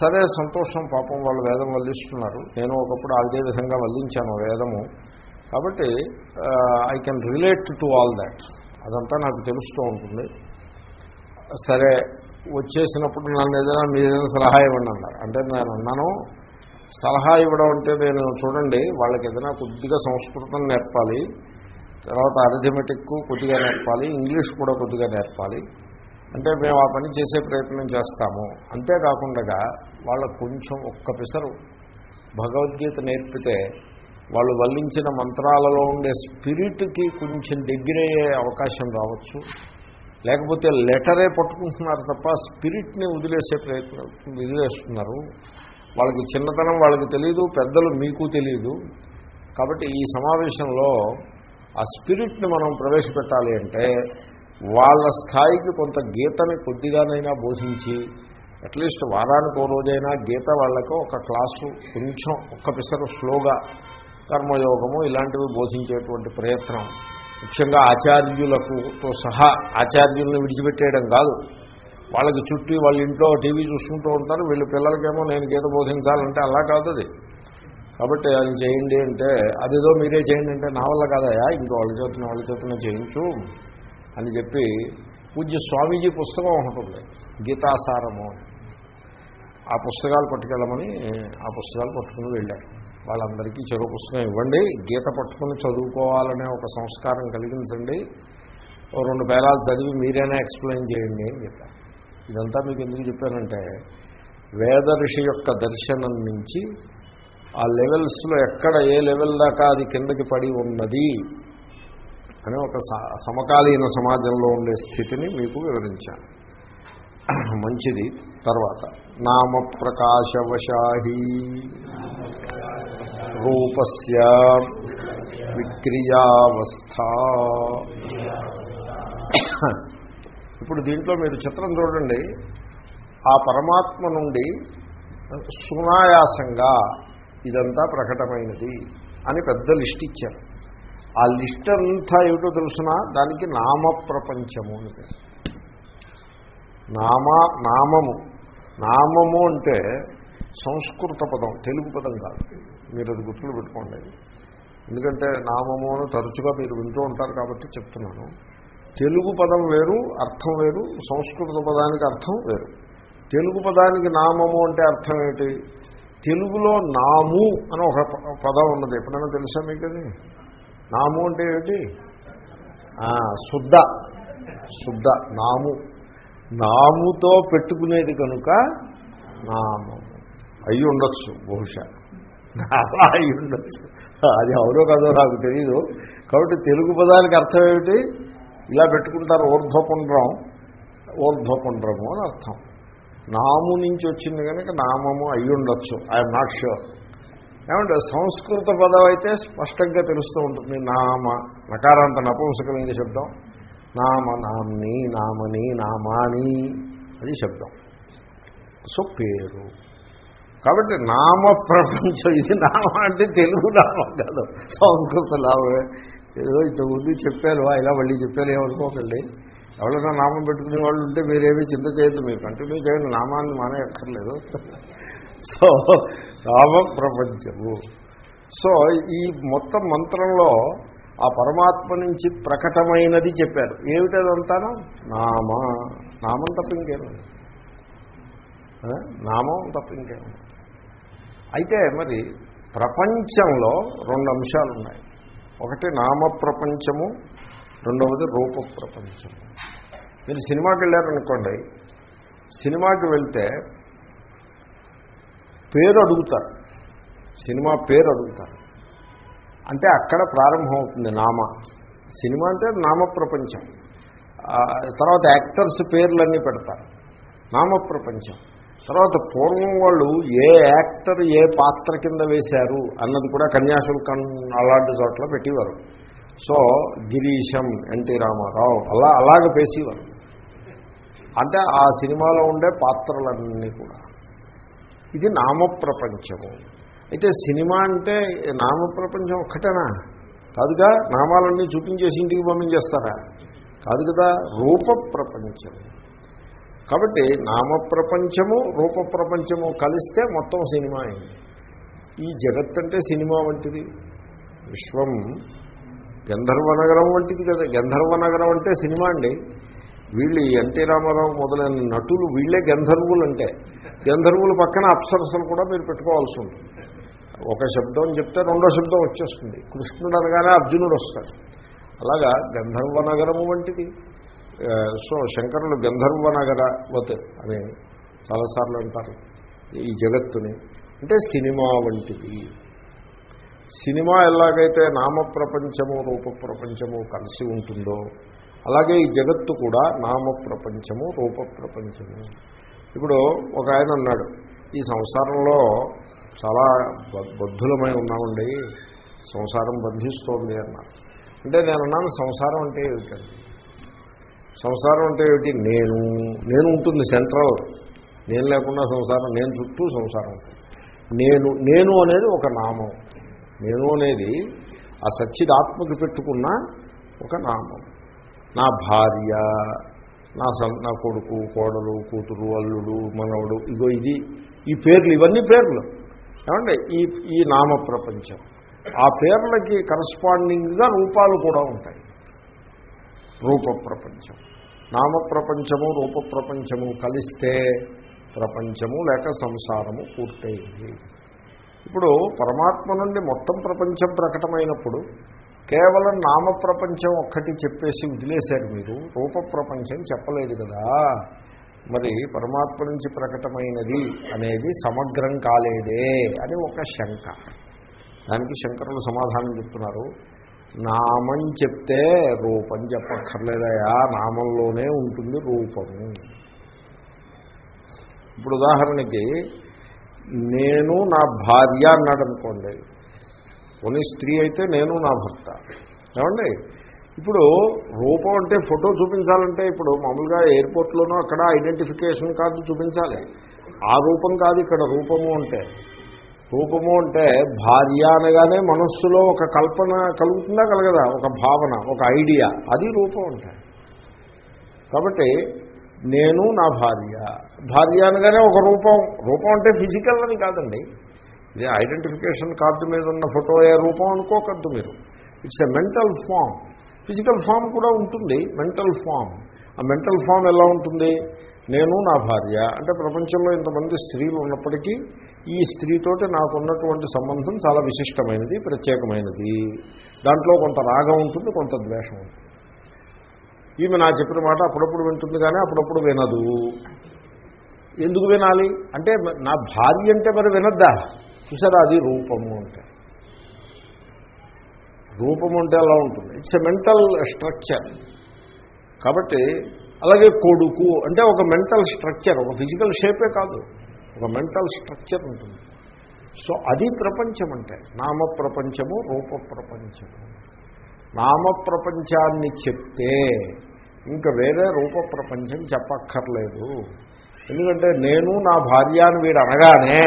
సరే సంతోషం పాపం వాళ్ళు వేదం వల్లిస్తున్నారు. నేను ఒకప్పుడు అదే విధంగా వల్లించాను వేదము. కాబట్టి I can relate to all that అదంతా నాకు తెలుస్తూ ఉంటుంది. సరే వచ్చేసినప్పుడు నన్ను ఏదైనా మీరు ఏదైనా సలహా ఇవ్వండి అన్నారు. అంటే నేను అన్నాను సలహా ఇవ్వడం అంటే నేను చూడండి వాళ్ళకి ఏదైనా కొద్దిగా సంస్కృతం నేర్పాలి తర్వాత అరిథమెటిక్ కొద్దిగా నేర్పాలి ఇంగ్లీష్ కూడా కొద్దిగా నేర్పాలి. అంటే మేము ఆ పని చేసే ప్రయత్నం చేస్తాము. అంతేకాకుండా వాళ్ళకు కొంచెం ఒక్క పిసరు భగవద్గీత నేర్పితే వాళ్ళు వల్లించిన మంత్రాలలో ఉండే స్పిరిట్కి కొంచెం దగ్గరయ్యే అవకాశం రావచ్చు. లేకపోతే లెటరే పట్టుకుంటున్నారు తప్ప స్పిరిట్ని వదిలేసే ప్రయత్నం వదిలేస్తున్నారు. వాళ్ళకి చిన్నతనం వాళ్ళకి తెలియదు పెద్దలు మీకు తెలియదు కాబట్టి ఈ సమావేశంలో ఆ స్పిరిట్ని మనం ప్రవేశపెట్టాలి అంటే వాళ్ళ స్థాయికి కొంత గీతని కొద్దిగానైనా బోధించి అట్లీస్ట్ వారానికి ఓ రోజైనా గీత వాళ్ళకు ఒక క్లాసు కొంచెం ఒక్క పిసరు స్లోగా కర్మయోగము ఇలాంటివి బోధించేటువంటి ప్రయత్నం. ముఖ్యంగా ఆచార్యులకు తో సహా ఆచార్యుల్ని విడిచిపెట్టేయడం కాదు. వాళ్ళకి చుట్టూ వాళ్ళ ఇంట్లో టీవీ చూసుకుంటూ ఉంటారు. వీళ్ళ పిల్లలకేమో నేను గీత బోధించాలంటే అలా కాదు అది. కాబట్టి అది చేయండి అంటే అదేదో మీరే చేయండి అంటే నా వల్ల కాదయా ఇంకో వాళ్ళ చేతున్న వాళ్ళ చేతున్న చేయించు అని చెప్పి పూజ్య స్వామీజీ పుస్తకం ఉంటుంది గీతాసారము ఆ పుస్తకాలు పట్టుకెళ్ళమని ఆ పుస్తకాలు పట్టుకుని వెళ్ళారు. వాళ్ళందరికీ చెరువు పుస్తకం ఇవ్వండి. గీత పట్టుకుని చదువుకోవాలనే ఒక సంస్కారం కలిగించండి. ఓ రెండు పేరాలు చదివి మీరైనా ఎక్స్ప్లెయిన్ చేయండి అని చెప్పారు. ఇదంతా మీకు ఎందుకు చెప్పానంటే వేద ఋషి యొక్క దర్శనం నుంచి ఆ లెవెల్స్లో ఎక్కడ ఏ లెవెల్ దాకా అది కిందకి పడి ఉన్నది అని ఒక సమకాలీన సమాజంలో ఉండే స్థితిని మీకు వివరించాను. మంచిది. తర్వాత నామ ప్రకాశవశాహీ రూపస్య విక్రియావస్థ. ఇప్పుడు దీంట్లో మీరు చిత్రం చూడండి. ఆ పరమాత్మ నుండి సునాయాసంగా ఇదంతా ప్రకటమైనది అని పెద్ద లిస్ట్ ఇచ్చారు. ఆ లిస్ట్ అంతా ఏమిటో తెలుసిన? దానికి నామ ప్రపంచము అని పేరు. నామ నామము. నామము అంటే సంస్కృత పదం తెలుగు పదం కాదు. మీరు అది గుర్తులు పెట్టుకోండి. ఎందుకంటే నామము అని తరచుగా మీరు వింటూ ఉంటారు కాబట్టి చెప్తున్నాను. తెలుగు పదం వేరు అర్థం వేరు సంస్కృత పదానికి అర్థం వేరు. తెలుగు పదానికి నామము అంటే అర్థం ఏంటి తెలుగులో నాము అని ఒక పదం ఉన్నది. ఎప్పుడైనా తెలుసా మీకు అది? నాము అంటే ఏమిటి? శుద్ధ. శుద్ధ నాము. నాముతో పెట్టుకునేది కనుక నామము. అయి ఉండొచ్చు బహుశా. అలా అయి ఉండొచ్చు. అది అవునో కాదో నాకు తెలియదు కాబట్టి తెలుగు పదానికి అర్థం ఏమిటి? ఇలా పెట్టుకుంటారు ఊర్ధ్వపుండ్రం. ఊర్ధ్వపుండ్రము అని అర్థం. నాము నుంచి వచ్చింది కనుక నామము అయి ఉండొచ్చు. ఐఎమ్ నాట్ షూర్ ఏమంటే సంస్కృత పదం అయితే స్పష్టంగా తెలుస్తూ ఉంటుంది. నామ నకారాంత నపుంసకలింగ శబ్దం. నామ నామ్ని నామని నామాని అది శబ్దం. సో పేరు. కాబట్టి నామ ప్రపంచం ఇది నామ అంటే తెలుగు నామం కాదు. సంస్కృత నామే. ఏదో ఇంతకుముందు చెప్పారు ఇలా మళ్ళీ చెప్పారు ఏమనుకోకండి. ఎవరైనా నామం పెట్టుకునే వాళ్ళు ఉంటే మీరేమీ చింత చేయొద్దు మీరు కంటిన్యూ చేయండి నామాన్ని మానేయక్కర్లేదు. సో నామ ప్రపంచము. సో ఈ మొత్తం మంత్రంలో ఆ పరమాత్మ నుంచి ప్రకటమైనది చెప్పారు. ఏమిటదంతాను నామ. నామం తప్ప ఇంకేం నామం తప్ప ఇంకేం అయితే మరి ప్రపంచంలో రెండు అంశాలు ఉన్నాయి. ఒకటి నామ ప్రపంచము రెండవది రూప ప్రపంచము మీరు సినిమాకి వెళ్ళారనుకోండి సినిమాకి వెళ్తే పేరు అడుగుతారు. సినిమా పేరు అడుగుతారు. అంటే అక్కడ ప్రారంభమవుతుంది నామ. సినిమా అంటే నామ ప్రపంచం తర్వాత యాక్టర్స్ పేర్లన్నీ పెడతారు. నామ ప్రపంచం తర్వాత పూర్వం వాళ్ళు ఏ యాక్టర్ ఏ పాత్ర కింద వేశారు అన్నది కూడా కన్యాశుల్కం అలాంటి చోట్ల పెట్టేవారు. సో గిరీశం ఎన్టీ రామారావు అలా అలాగ పేసేవారు. అంటే ఆ సినిమాలో ఉండే పాత్రలన్నీ కూడా. ఇది నామప్రపంచము. అయితే సినిమా అంటే నామప్రపంచం ఒక్కటేనా? కాదుగా? నామాలన్నీ చూపించేసి ఇంటికి పంపించేస్తారా? కాదు కదా? రూప ప్రపంచం కాబట్టి నామ ప్రపంచము రూప ప్రపంచము కలిస్తే మొత్తం సినిమా అయింది. ఈ జగత్ అంటే సినిమా వంటిది. విశ్వం గంధర్వ నగరం వంటిది కదా. గంధర్వ నగరం అంటే సినిమా అండి. వీళ్ళు ఎన్టీ రామారావు మొదలైన నటులు వీళ్ళే గంధర్వులు అంటే. గంధర్వుల పక్కన అప్సరసలు కూడా మీరు పెట్టుకోవాల్సి ఉంటుంది. ఒక శబ్దం చెప్తే రెండో శబ్దం వచ్చేస్తుంది. కృష్ణుడు అనగానే అర్జునుడు వస్తాడు. అలాగా గంధర్వ నగరము వంటిది. సో శంకరులు గంధర్వ నగర వత్ అని చాలాసార్లు అంటారు ఈ జగత్తుని. అంటే సినిమా వంటిది. సినిమా ఎలాగైతే నామ ప్రపంచము రూప ప్రపంచము కలిసి ఉంటుందో అలాగే ఈ జగత్తు కూడా నామ ప్రపంచము రూప ప్రపంచము ఇప్పుడు ఒక ఆయన అన్నాడు ఈ సంసారంలో చాలా బద్ధులమై ఉన్నామండి సంసారం బంధిస్తోంది అన్నారు అంటే నేను అన్నాను సంసారం అంటే ఏమిటండి? సంసారం అంటే ఏమిటి? నేను. నేను ఉంటుంది సెంట్రల్. నేను లేకుండా సంసారం నేను చుట్టూ సంసారం. నేను నేను అనేది ఒక నామం. నేను అనేది ఆ సచ్చిదాత్మకి పెట్టుకున్న ఒక నామం. నా భార్య నా సం నా కొడుకు కోడలు కూతురు అల్లుడు మనవడు ఇగో ఇది. ఈ పేర్లు ఇవన్నీ పేర్లు. ఏమంటే ఈ ఈ నామ ప్రపంచం. ఆ పేర్లకి కరస్పాండింగ్గా రూపాలు కూడా ఉంటాయి. రూప ప్రపంచం నామ ప్రపంచము రూప ప్రపంచము కలిస్తే ప్రపంచము లేక సంసారము పూర్తయింది. ఇప్పుడు పరమాత్మ నుండి మొత్తం ప్రపంచం ప్రకటమైనప్పుడు కేవలం నామ ప్రపంచం ఒక్కటి చెప్పేసి వదిలేశారు మీరు రూప ప్రపంచం చెప్పలేదు కదా. మరి పరమాత్మ నుంచి ప్రకటమైనది అనేది సమగ్రం కాలేదే అని ఒక శంక. దానికి శంకరులు సమాధానం చెప్తున్నారు. నామం చెప్తే రూపం చెప్పక్కర్లేదయా? నామంలోనే ఉంటుంది రూపము. ఇప్పుడు ఉదాహరణకి నేను నా భార్య అన్నాడు అనుకోండి కొన్ని స్త్రీ అయితే నేను నా భర్త. ఏమండి? ఇప్పుడు రూపం అంటే ఫోటో చూపించాలంటే ఇప్పుడు మామూలుగా ఎయిర్పోర్ట్లోనూ అక్కడ ఐడెంటిఫికేషన్ కార్డు చూపించాలి. ఆ రూపం కాదు ఇక్కడ రూపము అంటే. రూపము అంటే భార్య అనగానే మనస్సులో ఒక కల్పన కలుగుతుందా కలగదా? ఒక భావన ఒక ఐడియా. అది రూపం అంటే. కాబట్టి నేను నా భార్య. భార్య అనగానే ఒక రూపం. రూపం అంటే ఫిజికల్ అని కాదండి. ఇది ఐడెంటిఫికేషన్ కార్డు మీద ఉన్న ఫోటో ఏ రూపం అనుకోకద్దు మీరు. It's a mental form physical form కూడా ఉంటుంది. మెంటల్ ఫామ్ ఆ మెంటల్ ఫామ్ ఎలా ఉంటుంది? నేను నా భార్య. అంటే ప్రపంచంలో ఇంతమంది స్త్రీలు ఉన్నప్పటికీ ఈ స్త్రీతోటి నాకున్నటువంటి సంబంధం చాలా విశిష్టమైనది ప్రత్యేకమైనది. దాంట్లో కొంత రాగం ఉంటుంది కొంత ద్వేషం ఉంటుంది. ఈమె నా చెప్పిన మాట అప్పుడప్పుడు వింటుంది కానీ అప్పుడప్పుడు వినదు. ఎందుకు వినాలి? అంటే నా భార్య అంటే మరి వినద్దా? చూసారా అది రూపము అంటే. రూపము అంటే అలా ఉంటుంది. ఇట్స్ ఎ మెంటల్ స్ట్రక్చర్ కాబట్టి అలాగే కొడుకు అంటే ఒక మెంటల్ స్ట్రక్చర్ ఒక ఫిజికల్ షేపే కాదు. ఒక మెంటల్ స్ట్రక్చర్ ఉంటుంది. సో అది ప్రపంచం అంటే నామ ప్రపంచము రూప ప్రపంచము నామ ప్రపంచాన్ని చెప్తే ఇంకా వేరే రూప ప్రపంచం చెప్పక్కర్లేదు. ఎందుకంటే నేను నా భార్య అని వీడు అనగానే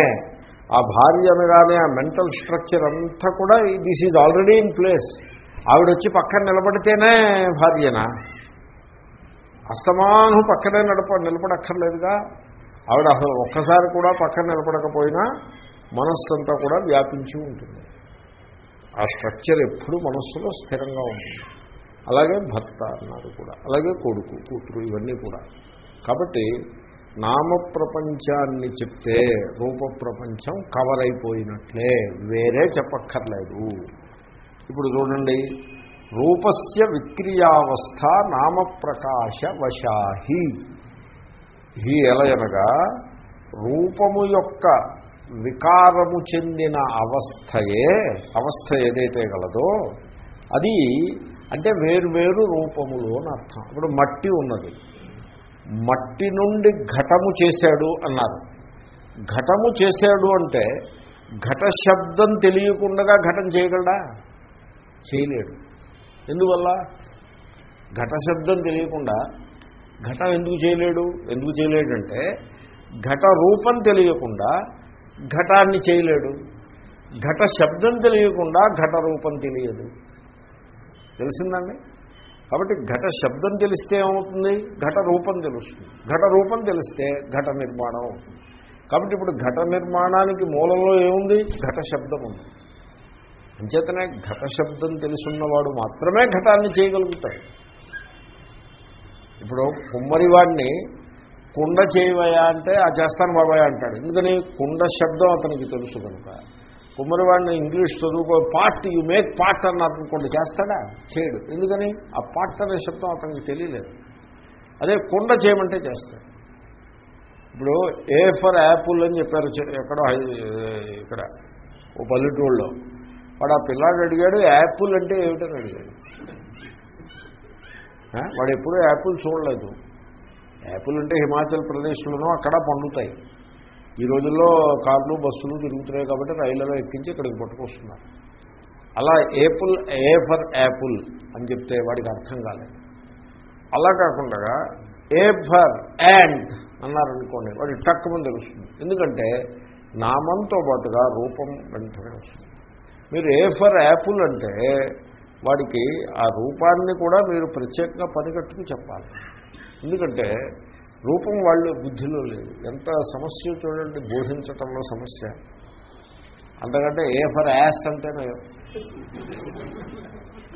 ఆ భార్య అనగానే ఆ మెంటల్ స్ట్రక్చర్ అంతా కూడా this is already in place. ఆవిడ వచ్చి పక్కన నిలబడితేనే భార్యనా? అస్తమానం పక్కనే నడప నిలబడక్కర్లేదుగా. ఆవిడ అసలు ఒక్కసారి కూడా పక్కన నిలబడకపోయినా మనస్సంతా కూడా వ్యాపించి ఉంటుంది. ఆ స్ట్రక్చర్ ఎప్పుడు మనస్సులో స్థిరంగా ఉంటుంది. అలాగే భర్త అన్నారు కూడా. అలాగే కొడుకు కూతురు ఇవన్నీ కూడా. కాబట్టి నామ ప్రపంచాన్ని చెప్తే రూప ప్రపంచం కవర్ అయిపోయినట్లే. వేరే చెప్పక్కర్లేదు. ఇప్పుడు చూడండి రూపస్య విక్రియావస్థ నామప్రకాశ వశాహి హి ఎలయనగా రూపము యొక్క వికారము చెందిన అవస్థయే అవస్థ ఏదైతే గలదో అది అంటే వేరువేరు రూపములు అని అర్థం. ఇప్పుడు మట్టి ఉన్నది. మట్టి నుండి ఘటము చేశాడు అన్నారు. ఘటము చేశాడు అంటే ఘట శబ్దం తెలియకుండా ఘటం చేయగలడా? చేయలేడు. ఎందువల్ల? ఘట శబ్దం తెలియకుండా ఘటం ఎందుకు చేయలేడు? ఎందుకు చేయలేడంటే ఘట రూపం తెలియకుండా ఘటాన్ని చేయలేడు. ఘట శబ్దం తెలియకుండా ఘట రూపం తెలియదు. తెలిసిందండి? కాబట్టి ఘట శబ్దం తెలిస్తే ఏమవుతుంది? ఘట రూపం తెలుస్తుంది. ఘట రూపం తెలిస్తే ఘట నిర్మాణం అవుతుంది. కాబట్టి ఇప్పుడు ఘట నిర్మాణానికి మూలంలో ఏముంది? ఘట శబ్దం ఉంది. అంచేతనే ఘట శబ్దం తెలుసున్నవాడు మాత్రమే ఘటాన్ని చేయగలుగుతాడు. ఇప్పుడు కుమ్మరివాడిని కుండ చేయవయా అంటే ఆ చేస్తాను బాబాయ్ అంటాడు. ఎందుకని? కుండ శబ్దం అతనికి తెలుసు కనుక. కుమ్మరివాడిని ఇంగ్లీష్ చదువుకో పార్ట్ యు మేక్ పార్ట్ అని అనుకోండి చేస్తాడా? చేయడు. ఎందుకని? ఆ పార్ట్ అనే శబ్దం అతనికి తెలియలేదు. అదే కుండ చేయమంటే చేస్తాడు. ఇప్పుడు ఏ ఫర్ యాపిల్ అని చెప్పారు చె- ఎక్కడో హై- ఇక్కడ ఓ పల్లెటూళ్ళలో వాడు ఆ పిల్లాడు అడిగాడు యాపిల్ అంటే ఏమిటని అడిగాడు? వాడు ఎప్పుడూ యాపిల్ చూడలేదు. యాపిల్ అంటే హిమాచల్ ప్రదేశ్లోనూ అక్కడ పండుతాయి. ఈ రోజుల్లో కార్లు బస్సులు తిరుగుతున్నాయి కాబట్టి రైళ్ళలో ఎక్కించి ఇక్కడికి పట్టుకొస్తున్నారు. అలా ఏపుల్ ఏ ఫర్ యాపిల్ అని చెప్తే వాడికి అర్థం కాలేదు. అలా కాకుండా ఏ ఫర్ యాంట్ అన్నారనుకోండి వాడి టక్కుమని తెలుస్తుంది. ఎందుకంటే నామంతో పాటుగా రూపం వెంటనే వస్తుంది. మీరు ఏ ఫర్ యాపిల్ అంటే వాడికి ఆ రూపాన్ని కూడా మీరు ప్రత్యేకంగా పనికట్టుకు చెప్పాలి. ఎందుకంటే రూపం వాళ్ళు బుద్ధిలో లేదు ఎంత సమస్య చూడండి బోధించటంలో సమస్య. అంతకంటే ఏ ఫర్ యాస్ అంటేనే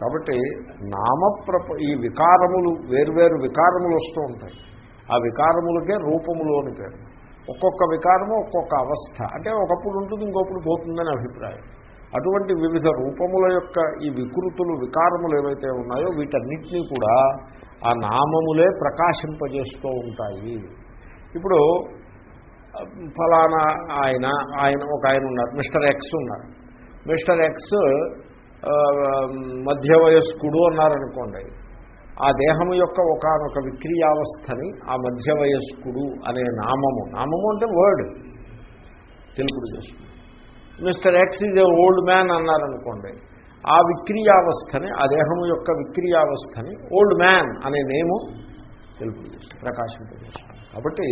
కాబట్టి నామప్రప ఈ వికారములు వేర్వేరు వికారములు వస్తూ ఉంటాయి. ఆ వికారములకే రూపములు అని పేరు. ఒక్కొక్క వికారము ఒక్కొక్క అవస్థ. అంటే ఒకప్పుడు ఉంటుంది ఇంకొకప్పుడు పోతుందని అభిప్రాయం. అటువంటి వివిధ రూపముల యొక్క ఈ వికృతులు వికారములు ఏవైతే ఉన్నాయో వీటన్నిటినీ కూడా ఆ నామములే ప్రకాశింపజేస్తూ ఉంటాయి. ఇప్పుడు ఫలానా ఆయన ఆయన ఒక ఆయన ఉన్నారు మిస్టర్ ఎక్స్ ఉన్నారు. మిస్టర్ ఎక్స్ మధ్య వయస్కుడు అన్నారనుకోండి. ఆ దేహము యొక్క ఒకనొక విక్రియావస్థని ఆ మధ్య వయస్కుడు అనే నామము నామము అంటే వర్డ్ తెలుపుడు చేస్తుంది mister X is a old man అన్నారనుకోండి ఆ విక్రియావస్థని ఆ దేహము యొక్క విక్రియావస్థని ఓల్డ్ మ్యాన్ అనే నేము తెలుపు చేస్తుంది ప్రకాశింపజేస్తుంది. కాబట్టి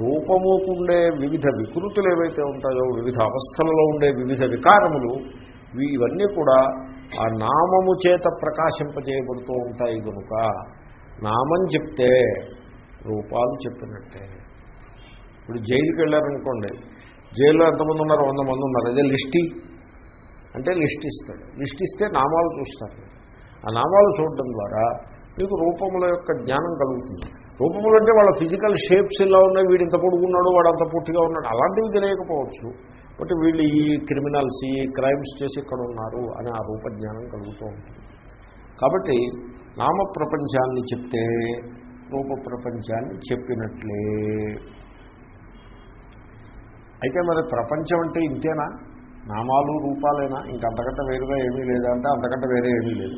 రూపముకుండే వివిధ వికృతులు ఏవైతే ఉంటాయో వివిధ అవస్థలలో ఉండే వివిధ వికారములు ఇవన్నీ కూడా ఆ నామము చేత ప్రకాశింపజేయబడుతూ ఉంటాయి కనుక నామం చెప్తే రూపాలు చెప్పినట్టే. ఇప్పుడు జైలుకి వెళ్ళారనుకోండి జైల్లో ఎంతమంది ఉన్నారు వంద మంది ఉన్నారు. అదే లిస్టీ అంటే లిస్ట్ ఇస్తాడు. లిస్ట్ ఇస్తే నామాలు చూస్తారు. ఆ నామాలు చూడటం ద్వారా మీకు రూపముల యొక్క జ్ఞానం కలుగుతుంది. రూపములు అంటే వాళ్ళ ఫిజికల్ షేప్స్ ఇలా ఉన్నాయి? వీడు ఇంత పొడుగున్నాడు వాడు అంత పుట్టిగా ఉన్నాడు. అలాంటివి తెలియకపోవచ్చు. బట్ వీళ్ళు ఈ క్రిమినల్స్ ఈ క్రైమ్స్ చేసి ఇక్కడ ఉన్నారు అని ఆ రూపజ్ఞానం కలుగుతూ ఉంటుంది. కాబట్టి నామ ప్రపంచాన్ని చెప్తే రూప ప్రపంచాన్ని చెప్పినట్లే. అయితే మరి ప్రపంచం అంటే ఇంతేనా? నామాలు రూపాలేనా? ఇంకంతకంటే వేరుగా ఏమీ లేదా అంటే అంతకంటే వేరే ఏమీ లేదు.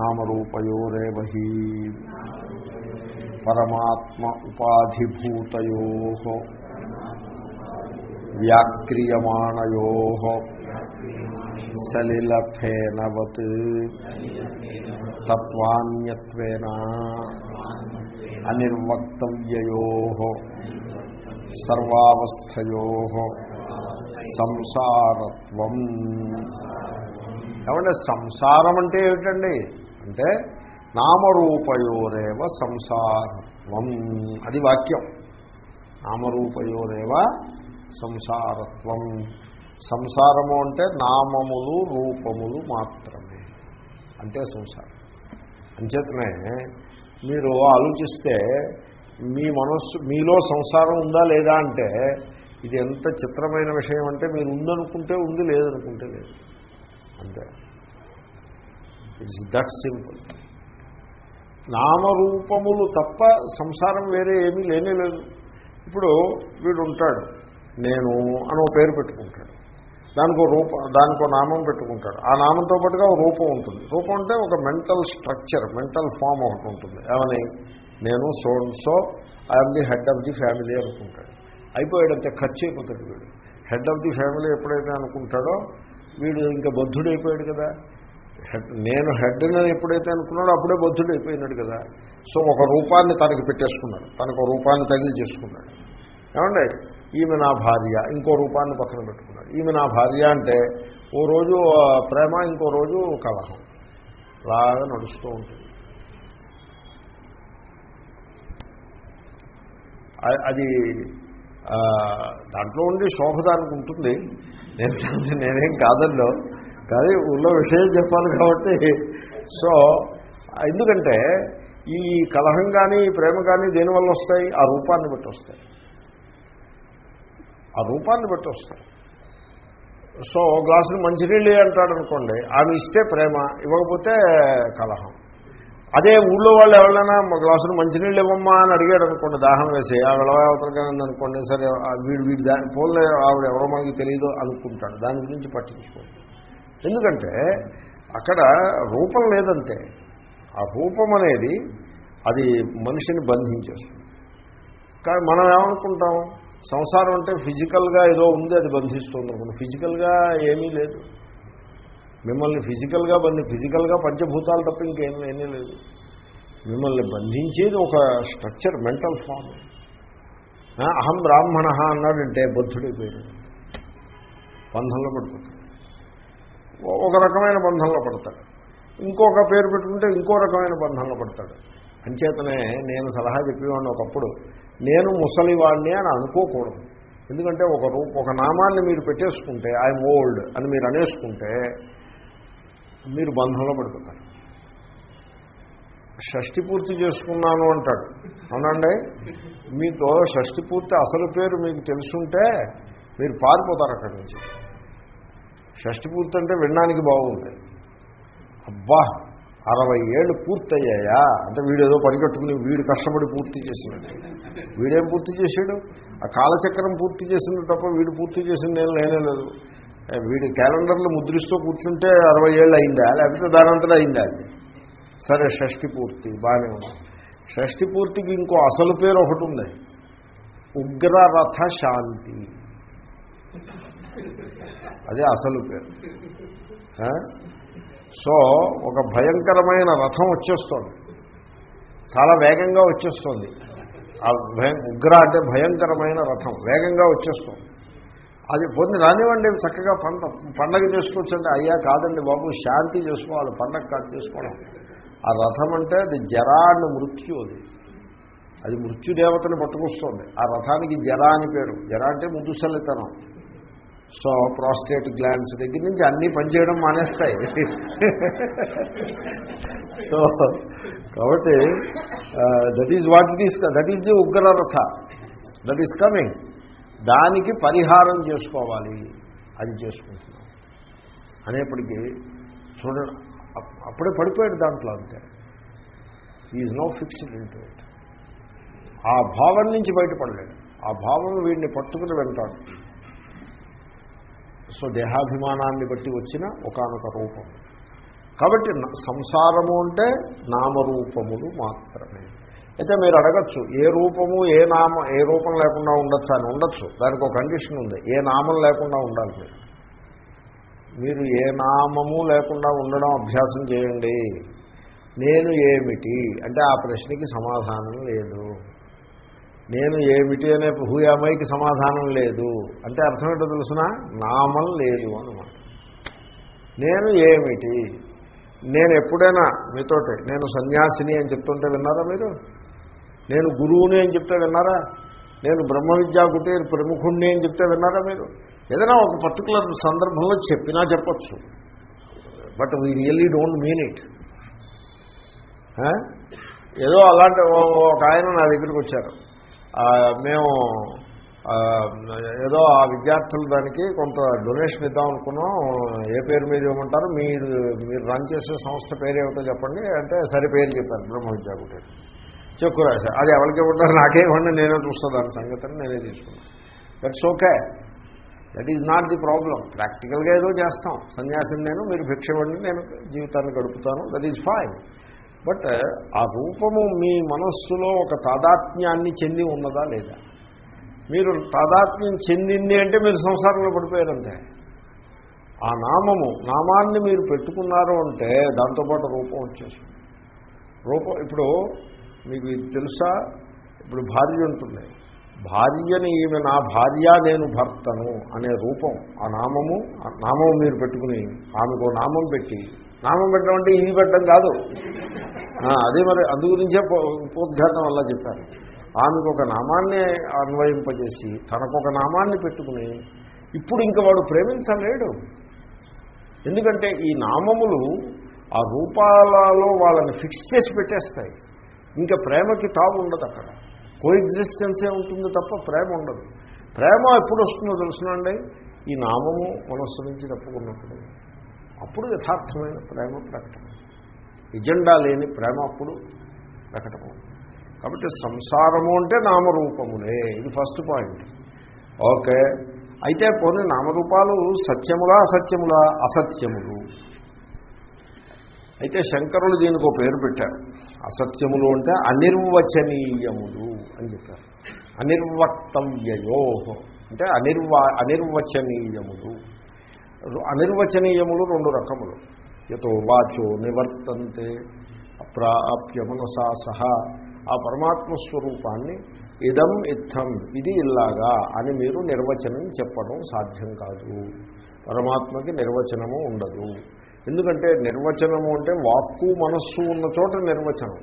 నామరూపయోరేవహి పరమాత్మ ఉపాధిభూతయో. వ్యాక్రియమాణయో. సలిలఫేనవత్ తత్వాన్యత్వేన. అనిర్వక్తవ్యయో. సర్వావస్థయో సంసారత్వం. ఏమంటే సంసారం అంటే ఏమిటండి? అంటే నామరూపయోరేవ సంసారత్వం. అది వాక్యం. నామరూపయోరేవ సంసారత్వం. సంసారము అంటే నామములు రూపములు మాత్రమే. అంటే సంసారం. అంచేతనే మీరు ఆలోచిస్తే మీ మనస్సు మీలో సంసారం ఉందా లేదా అంటే ఇది ఎంత చిత్రమైన విషయం అంటే మీరు ఉందనుకుంటే ఉంది లేదనుకుంటే లేదు. అంతే. ఇట్స్ దట్ సింపుల్ నామరూపములు తప్ప సంసారం వేరే ఏమీ లేనే లేదు. ఇప్పుడు వీడు ఉంటాడు నేను అని ఒక పేరు పెట్టుకుంటాడు. దానికో రూప దానికో నామం పెట్టుకుంటాడు. ఆ నామంతో పాటుగా ఒక రూపం ఉంటుంది. రూపం అంటే ఒక మెంటల్ స్ట్రక్చర్ మెంటల్ ఫామ్ ఒకటి ఉంటుంది. ఏమని? నేను so so I'm the head of the family అనుకుంటాడు. అయిపోయాడంటే ఖర్చు అయిపోతాడు వీడు. హెడ్ ఆఫ్ ది ఫ్యామిలీ ఎప్పుడైతే అనుకుంటాడో వీడు ఇంకా బద్ధుడు అయిపోయాడు కదా నేను హెడ్ నేను ఎప్పుడైతే అనుకున్నాడో అప్పుడే బద్ధుడు అయిపోయినాడు కదా. సో ఒక రూపాన్ని తనకి పెట్టేసుకున్నాడు. తనకు ఒక రూపాన్ని తగిలి చేసుకున్నాడు. ఏమండి? ఈమె నా భార్య ఇంకో రూపాన్ని పక్కన పెట్టుకున్నాడు. ఈమె నా భార్య అంటే ఓ రోజు ప్రేమ ఇంకో రోజు కలహం. లాగా నడుస్తూ ఉంటుంది. అది దాంట్లో ఉండి శోభ దానికి ఉంటుంది. నేను నేనేం కాదల్లో కానీ ఊళ్ళో విషయం చెప్పాలి కాబట్టి. సో ఎందుకంటే ఈ కలహం కానీ ప్రేమ కానీ దేనివల్ల వస్తాయి? ఆ రూపాన్ని బట్టి వస్తాయి. ఆ రూపాన్ని బట్టి వస్తాయి. సో ఓ గ్లాసులు మంచినీళ్ళు అంటాడు అనుకోండి ఆమె ఇస్తే ప్రేమ ఇవ్వకపోతే కలహం. అదే ఊళ్ళో వాళ్ళు ఎవరైనా మా గ్లాసులు మంచినీళ్ళు ఇవ్వమ్మా అని అడిగాడు అనుకోండి దాహం వేసి ఆ విళవతలుగా అనుకోండి సరే వీడు వీడు దాని పోలే ఆవిడ ఎవరో మనకి తెలియదు అనుకుంటాడు. దాని గురించి పట్టించుకోండి. ఎందుకంటే అక్కడ రూపం లేదంటే ఆ రూపం అనేది అది మనిషిని బంధించేస్తుంది. కానీ మనం ఏమనుకుంటాం? సంసారం అంటే ఫిజికల్గా ఏదో ఉంది అది బంధిస్తుంది అనుకుంటాం ఫిజికల్గా ఏమీ లేదు. మిమ్మల్ని ఫిజికల్గా బంధి ఫిజికల్గా పంచభూతాలు తప్ప ఇంకేం ఏమీ లేదు. మిమ్మల్ని బంధించేది ఒక స్ట్రక్చర్ మెంటల్ ఫామ్ అహం బ్రాహ్మణ అన్నాడంటే బుద్ధుడైపోయాడు బంధంలో పడిపోతాడు. ఒక రకమైన బంధంలో పడతాడు. ఇంకొక పేరు పెట్టుకుంటే ఇంకో రకమైన బంధంలో పడతాడు. అంచేతనే నేను సలహా చెప్పేవాడిని ఒకప్పుడు నేను ముసలివాడిని అని అనుకోకూడదు. ఎందుకంటే ఒక రూప ఒక నామాన్ని మీరు పెట్టేసుకుంటే ఐఎమ్ ఓల్డ్ అని మీరు అనేసుకుంటే మీరు బంధంలో పడిపోతారు. షష్టి పూర్తి చేసుకున్నాను అంటాడు. అవునండి. మీతో షష్టి పూర్తి అసలు పేరు మీకు తెలుసుంటే మీరు పారిపోతారు అక్కడి నుంచి. షష్టి పూర్తి అంటే వినడానికి బాగుంది. అబ్బా అరవై ఏళ్ళు పూర్తయ్యాయా? అంటే వీడేదో పరిగెట్టుకుని వీడు కష్టపడి పూర్తి చేసినట్టు. వీడేం పూర్తి చేశాడు? ఆ కాలచక్రం పూర్తి చేసింది తప్ప వీడు పూర్తి చేసిన నేను లేనే లేదు. వీడి క్యాలెండర్లు ముద్రిస్తూ కూర్చుంటే అరవై ఏళ్ళు అయిందా? లేకపోతే దానంతటా అయిందా? అది సరే షష్ఠి పూర్తి బాగానే ఉంది. షష్ఠి పూర్తికి ఇంకో అసలు పేరు ఒకటి ఉంది. ఉగ్రరథ శాంతి. అదే అసలు పేరు. సో ఒక భయంకరమైన రథం వచ్చేస్తుంది. చాలా వేగంగా వచ్చేస్తుంది. ఆ భయం ఉగ్ర అంటే భయంకరమైన రథం వేగంగా వచ్చేస్తుంది. అది పొంది రానివ్వండి చక్కగా పంట పండగ చేసుకోవచ్చండి అయ్యా కాదండి బాబు శాంతి చేసుకోవాలి పండగ కాదు చేసుకోవడం. ఆ రథం అంటే అది జరా అని మృత్యు అది. అది మృత్యుదేవతను పట్టుకొస్తుంది. ఆ రథానికి జరా అని పేరు. జరా అంటే ముద్దుసల్లితనం సో ప్రాస్టేట్ గ్లాండ్స్ దగ్గర నుంచి అన్నీ పనిచేయడం మానేస్తాయి. సో కాబట్టి that is what it is that is the ఉగ్రరథ that is coming దానికి పరిహారం చేసుకోవాలి అది చేసుకుంటున్నాం. అనేప్పటికీ చూడండి అప్పుడే పడిపోయాడు దాంట్లో అంతే. Is no fixed into it ఆ భావం నుంచి బయటపడలేడు. ఆ భావం వీడిని పట్టుకుని వెళ్తాడు. సో దేహాభిమానాన్ని బట్టి వచ్చిన ఒకనొక రూపం. కాబట్టి సంసారము అంటే నామరూపములు మాత్రమే. అయితే మీరు అడగచ్చు ఏ రూపము ఏ నామ ఏ రూపం లేకుండా ఉండొచ్చు అని ఉండొచ్చు. దానికి ఒక కండిషన్ ఉంది ఏ నామం లేకుండా ఉండాలి మీరు. మీరు ఏ నామము లేకుండా ఉండడం అభ్యాసం చేయండి. నేను ఏమిటి? అంటే ఆ ప్రశ్నకి సమాధానం లేదు. నేను ఏమిటి అనే హూయామైకి సమాధానం లేదు. అంటే అర్థం ఏంటో తెలిసిన? నామం లేదు అనమాట నేను ఏమిటి? నేను ఎప్పుడైనా మీతోటి నేను సన్యాసిని అని చెప్తుంటే విన్నారా మీరు? నేను గురువుని అని చెప్తే విన్నారా? నేను బ్రహ్మ విద్యా కుటీర్ ప్రముఖుణ్ణి అని చెప్తే విన్నారా మీరు? ఏదైనా ఒక పర్టికులర్ సందర్భంలో చెప్పినా చెప్పచ్చు. But we really don't mean it ఏదో అలాంటి ఒక ఆయన నా దగ్గరికి వచ్చారు. మేము ఏదో ఆ విద్యార్థులు దానికి కొంత డొనేషన్ ఇద్దాం అనుకున్నాం. ఏ పేరు మీద ఇవ్వమంటారు? మీరు మీరు రన్ చేసే సంస్థ పేరు ఏమిటో చెప్పండి. అంటే సరి పేరు చెప్పారు బ్రహ్మ విద్యా కుటీర్. చెక్కు రాశారు అది ఎవరికి ఇవ్వడం నాకే ఇవ్వండి నేనే చూస్తాను దాని సంగతిని నేనే తీసుకున్నాను that's okay that is not the problem ప్రాక్టికల్గా ఏదో చేస్తాం. సన్యాసిని నేను మీరు భిక్ష ఇవ్వండి నేను జీవితాన్ని గడుపుతాను. దట్ ఈజ్ ఫైన్ బట్ ఆ రూపము మీ మనస్సులో ఒక తాదాత్మ్యాన్ని చెంది ఉన్నదా లేదా? మీరు తాదాత్మ్యం చెందింది అంటే మీరు సంసారంలో పడిపోయారంటే. ఆ నామము నామాన్ని మీరు పెట్టుకున్నారు అంటే దాంతోపాటు రూపం వచ్చేస్తుంది రూపం ఇప్పుడు మీకు ఇది తెలుసా? ఇప్పుడు భార్య ఉంటుంది. భార్యని ఈమె నా భార్య నేను భర్తను అనే రూపం ఆ నామము నామం మీరు పెట్టుకుని ఆమెకు నామం పెట్టి నామం పెట్టడం అంటే ఇది పెట్టడం కాదు. అదే మరి అందు గురించే ఉపోద్ఘాతం వల్ల చెప్పారు. ఆమెకు ఒక నామాన్ని అన్వయింపజేసి తనకొక నామాన్ని పెట్టుకుని ఇప్పుడు ఇంకా వాడు ప్రేమించలేడు. ఎందుకంటే ఈ నామములు ఆ రూపాలలో వాళ్ళని ఫిక్స్ చేసి పెట్టేస్తాయి. ఇంకా ప్రేమకి తావు ఉండదు అక్కడ. కోఎగ్జిస్టెన్సే ఉంటుంది తప్ప ప్రేమ ఉండదు. ప్రేమ ఎప్పుడు వస్తుందో తెలుసునండి ఈ నామము మనస్సు నుంచి తప్పుకున్నప్పుడు. అప్పుడు యథార్థమైన ప్రేమ ప్రకటన. ఎజెండా లేని ప్రేమ అప్పుడు ప్రకటమవుతుంది కాబట్టి సంసారము అంటే నామరూపములే. ఇది ఫస్ట్ పాయింట్. ఓకే. అయితే కొన్ని నామరూపాలు సత్యములా అసత్యములా? అసత్యములు. అయితే శంకరులు దీనికి ఒక పేరు పెట్టారు. అసత్యములు అంటే అనిర్వచనీయములు అని చెప్పారు. అనిర్వక్తవ్యయో. అంటే అనిర్వా అనిర్వచనీయములు. అనిర్వచనీయములు రెండు రకములు. యతో వాచో నివర్తంతే అప్రాప్య మనసా సహా. ఆ పరమాత్మ స్వరూపాన్ని ఇదం ఇత్థం ఇది ఇల్లాగా అని మీరు నిర్వచనం చెప్పడం సాధ్యం కాదు. పరమాత్మకి నిర్వచనము ఉండదు. ఎందుకంటే నిర్వచనము అంటే వాక్కు మనస్సు ఉన్న చోట నిర్వచనం.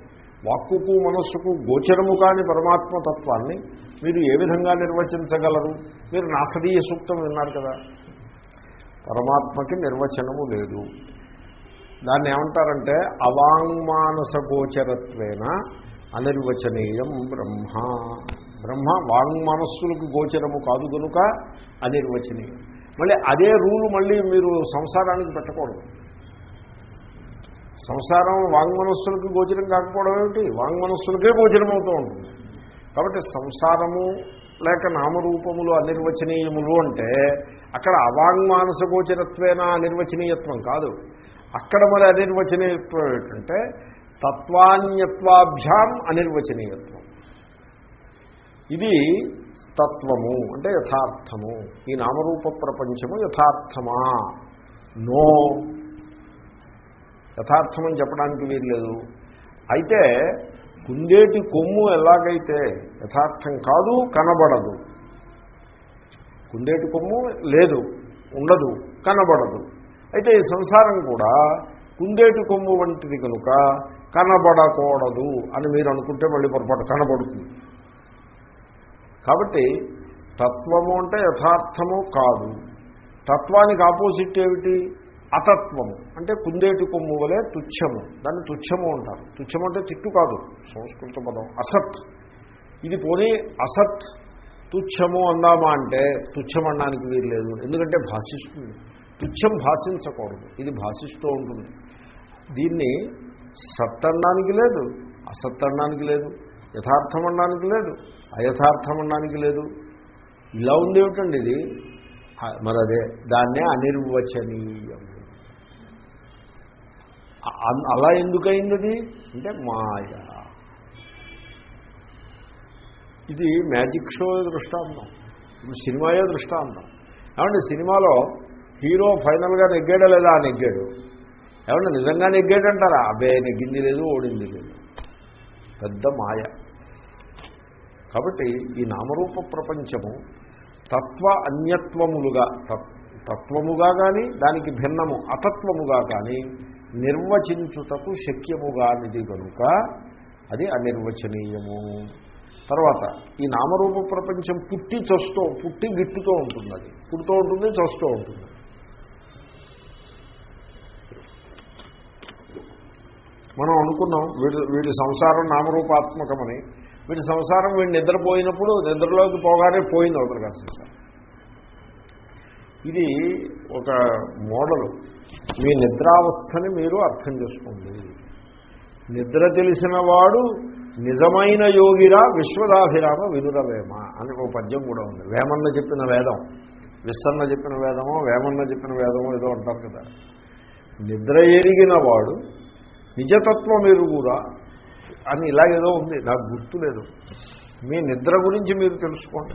వాక్కుకు మనస్సుకు గోచరము కాని పరమాత్మ తత్వాన్ని మీరు ఏ విధంగా నిర్వచించగలరు? మీరు నాసరీయ సూక్తం విన్నారు కదా. పరమాత్మకి నిర్వచనము లేదు. దాన్ని ఏమంటారంటే అవాంగ్మానస గోచరత్వేన అనిర్వచనీయం బ్రహ్మ. బ్రహ్మ వాంగ్మనస్సులకు గోచరము కాదు కనుక అనిర్వచనీయం. మళ్ళీ అదే రూలు మళ్ళీ మీరు సంసారానికి పెట్టకూడదు. సంసారం వాంగ్మనస్సులకి గోచరం కాకపోవడం ఏమిటి? వాంగ్మనస్సులకే గోచరం అవుతూ ఉంటుంది. కాబట్టి సంసారము లేక నామరూపములు అనిర్వచనీయములు అంటే అక్కడ అవాంగ్మానస గోచరత్వేన అనిర్వచనీయత్వం కాదు. అక్కడ మరి అనిర్వచనీయత్వం ఏంటంటే తత్వాన్యత్వాభ్యాం అనిర్వచనీయత్వం. ఇది తత్వము అంటే యథార్థము. ఈ నామరూప ప్రపంచము యథార్థమా? నో. యథార్థమని చెప్పడానికి వీల్లేదు. అయితే కుందేటి కొమ్ము ఎలాగైతే యథార్థం కాదు కనబడదు. కుందేటి కొమ్ము లేదు ఉండదు కనబడదు. అయితే ఈ సంసారం కూడా కుందేటి కొమ్ము వంటిది కనుక కనబడకూడదు అని మీరు అనుకుంటే మళ్ళీ పొరపాటు కనబడుతుంది. కాబట్టి తత్వము అంటే యథార్థము కాదు. తత్వానికి ఆపోజిట్ ఏమిటి? అతత్వము. అంటే కుందేటి కొమ్ము వలె తుచ్చము. దాన్ని తుచ్చము అంటారు. తుచ్చము అంటే తిట్టు కాదు. సంస్కృత పదం. అసత్. ఇది పోనీ అసత్ తుచ్చము అందామా అంటే తుచ్చం అనడానికి వీలు లేదు. ఎందుకంటే భాషిస్తుంది. తుచ్చం భాషించకూడదు. ఇది భాషిస్తూ ఉంటుంది. దీన్ని సత్ అనడానికి లేదు. అసత్ అనడానికి లేదు. యథార్థం అనడానికి లేదు. అయథార్థం అనడానికి లేదు. ఇలా ఉంది ఏమిటండి ఇది? మరి అదే దాన్నే అనిర్వచనీయం. అలా ఎందుకైంది అంటే మాయ. ఇది మ్యాజిక్ షో దృష్టాంతం. ఇప్పుడు సినిమాయే దృష్టాంతం. ఏమంటే సినిమాలో హీరో ఫైనల్గా నెగ్గాడా లేదా నెగ్గాడు? ఏమన్నా నిజంగా నెగ్గాడంటారా? అబ్బే నెగ్గింది లేదు ఓడింది లేదు. పెద్ద మాయ. కాబట్టి ఈ నామరూప ప్రపంచము తత్వ అన్యత్వములుగా తత్వముగా కానీ దానికి భిన్నము అతత్వముగా కానీ నిర్వచించుటకు శక్యముగానిది కనుక అది అనిర్వచనీయము. తర్వాత ఈ నామరూప ప్రపంచం పుట్టి చస్తూ పుట్టి గిట్టుతూ ఉంటుంది అది పుడుతూ ఉంటుంది చస్తూ ఉంటుంది. మనం అనుకున్నాం వీడి వీడి సంసారం నామరూపాత్మకమని. వీడి సంసారం వీడు నిద్రపోయినప్పుడు నిద్రలోకి పోగానే పోయింది అవతల సంసారం. ఇది ఒక మోడలు. మీ నిద్రావస్థని మీరు అర్థం చేసుకోండి. నిద్ర తెలిసిన వాడు నిజమైన యోగిరా విశ్వదాభిరామ వినురవేమ అని ఒక పద్యం కూడా ఉంది. వేమన్న చెప్పిన వేదం. విస్సన్న చెప్పిన వేదమో వేమన్న చెప్పిన వేదమో ఏదో అంటారు కదా. నిద్ర ఎరిగిన వాడు నిజతత్వం ఎరుగురా అని ఇలాగేదో ఉంది. నాకు గుర్తులేదు. మీ నిద్ర గురించి మీరు తెలుసుకోండి.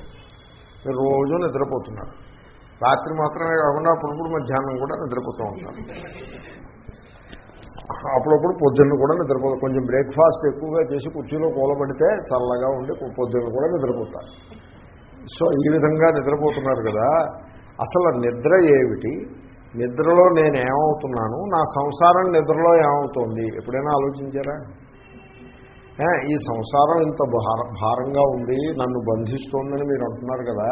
మీరు రోజు నిద్రపోతున్నారు. రాత్రి మాత్రమే కాకుండా అప్పుడప్పుడు మధ్యాహ్నం కూడా నిద్రపోతూ ఉంటాను అప్పుడప్పుడు పొద్దున్న కూడా నిద్రపో కొంచెం బ్రేక్ఫాస్ట్ ఎక్కువగా చేసి కుర్చీలో కూలబడితే చల్లగా ఉండి పొద్దున్న కూడా నిద్రపోతారు సో ఈ విధంగా నిద్రపోతున్నారు కదా. అసలు నిద్ర ఏమిటి? నిద్రలో నేను ఏమవుతున్నాను? నా సంసారం నిద్రలో ఏమవుతోంది? ఎప్పుడైనా ఆలోచించారా? ఈ సంసారం ఇంత భారంగా ఉంది నన్ను బంధిస్తోందని మీరు అంటున్నారు కదా.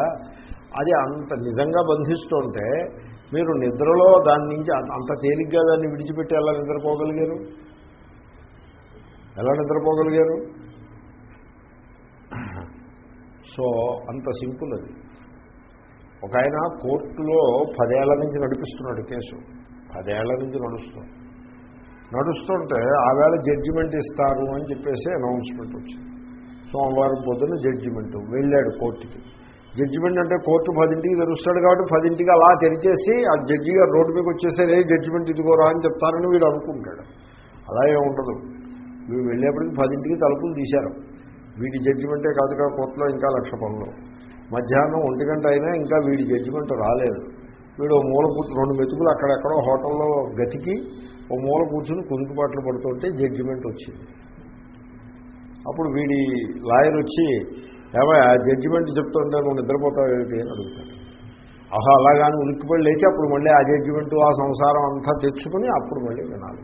అది అంత నిజంగా బంధిస్తుంటే మీరు నిద్రలో దాని నుంచి అంత తేలిగ్గా దాన్ని విడిచిపెట్టి ఎలా నిద్రపోగలిగారు? ఎలా నిద్రపోగలిగారు? సో అంత సింపుల్ అది. ఒక ఆయన కోర్టులో పదేళ్ళ నుంచి నడిపిస్తున్నాడు కేసు. పదేళ్ళ నుంచి నడుస్తుంది నడుస్తుంటే ఆవేళ జడ్జిమెంట్ ఇస్తారు అని చెప్పేసి అనౌన్స్మెంట్ వచ్చింది. సోమవారం పొద్దున్న జడ్జిమెంట్ వెళ్ళాడు కోర్టుకి. జడ్జిమెంట్ అంటే కోర్టు పదింటికి తెరుస్తాడు కాబట్టి పదింటికి అలా తెరిచేసి ఆ జడ్జి గారు రోడ్డు మీకు వచ్చేసరి ఏ జడ్జిమెంట్ ఇదిగోరా అని చెప్తారని వీడు అనుకుంటాడు. అలా ఏముండదు ఉండదు. వీడు వెళ్ళేప్పటికి పదింటికి తలుపులు తీశారు. వీడి జడ్జిమెంటే కాదుగా కోర్టులో ఇంకా లక్ష పనులు. మధ్యాహ్నం ఒంటి గంట అయినా ఇంకా వీడి జడ్జిమెంట్ రాలేదు. వీడు ఓ మూల కూర్చు రెండు మెతుకులు అక్కడెక్కడో హోటల్లో గతికి ఓ మూల కూర్చుని కుదుకుపాట్లు పడుతుంటే జడ్జిమెంట్ వచ్చింది. అప్పుడు వీడి లాయర్ వచ్చి ఏమయ్య జడ్జిమెంట్ చెప్తుంటే నువ్వు నిద్రపోతావు ఏమిటి అని అడుగుతాడు. ఆహా అలాగాని ఉలిక్కిపడి లేచి అప్పుడు మళ్ళీ ఆ జడ్జిమెంట్ ఆ సంసారం అంతా తెచ్చుకుని అప్పుడు మళ్ళీ వినాలి.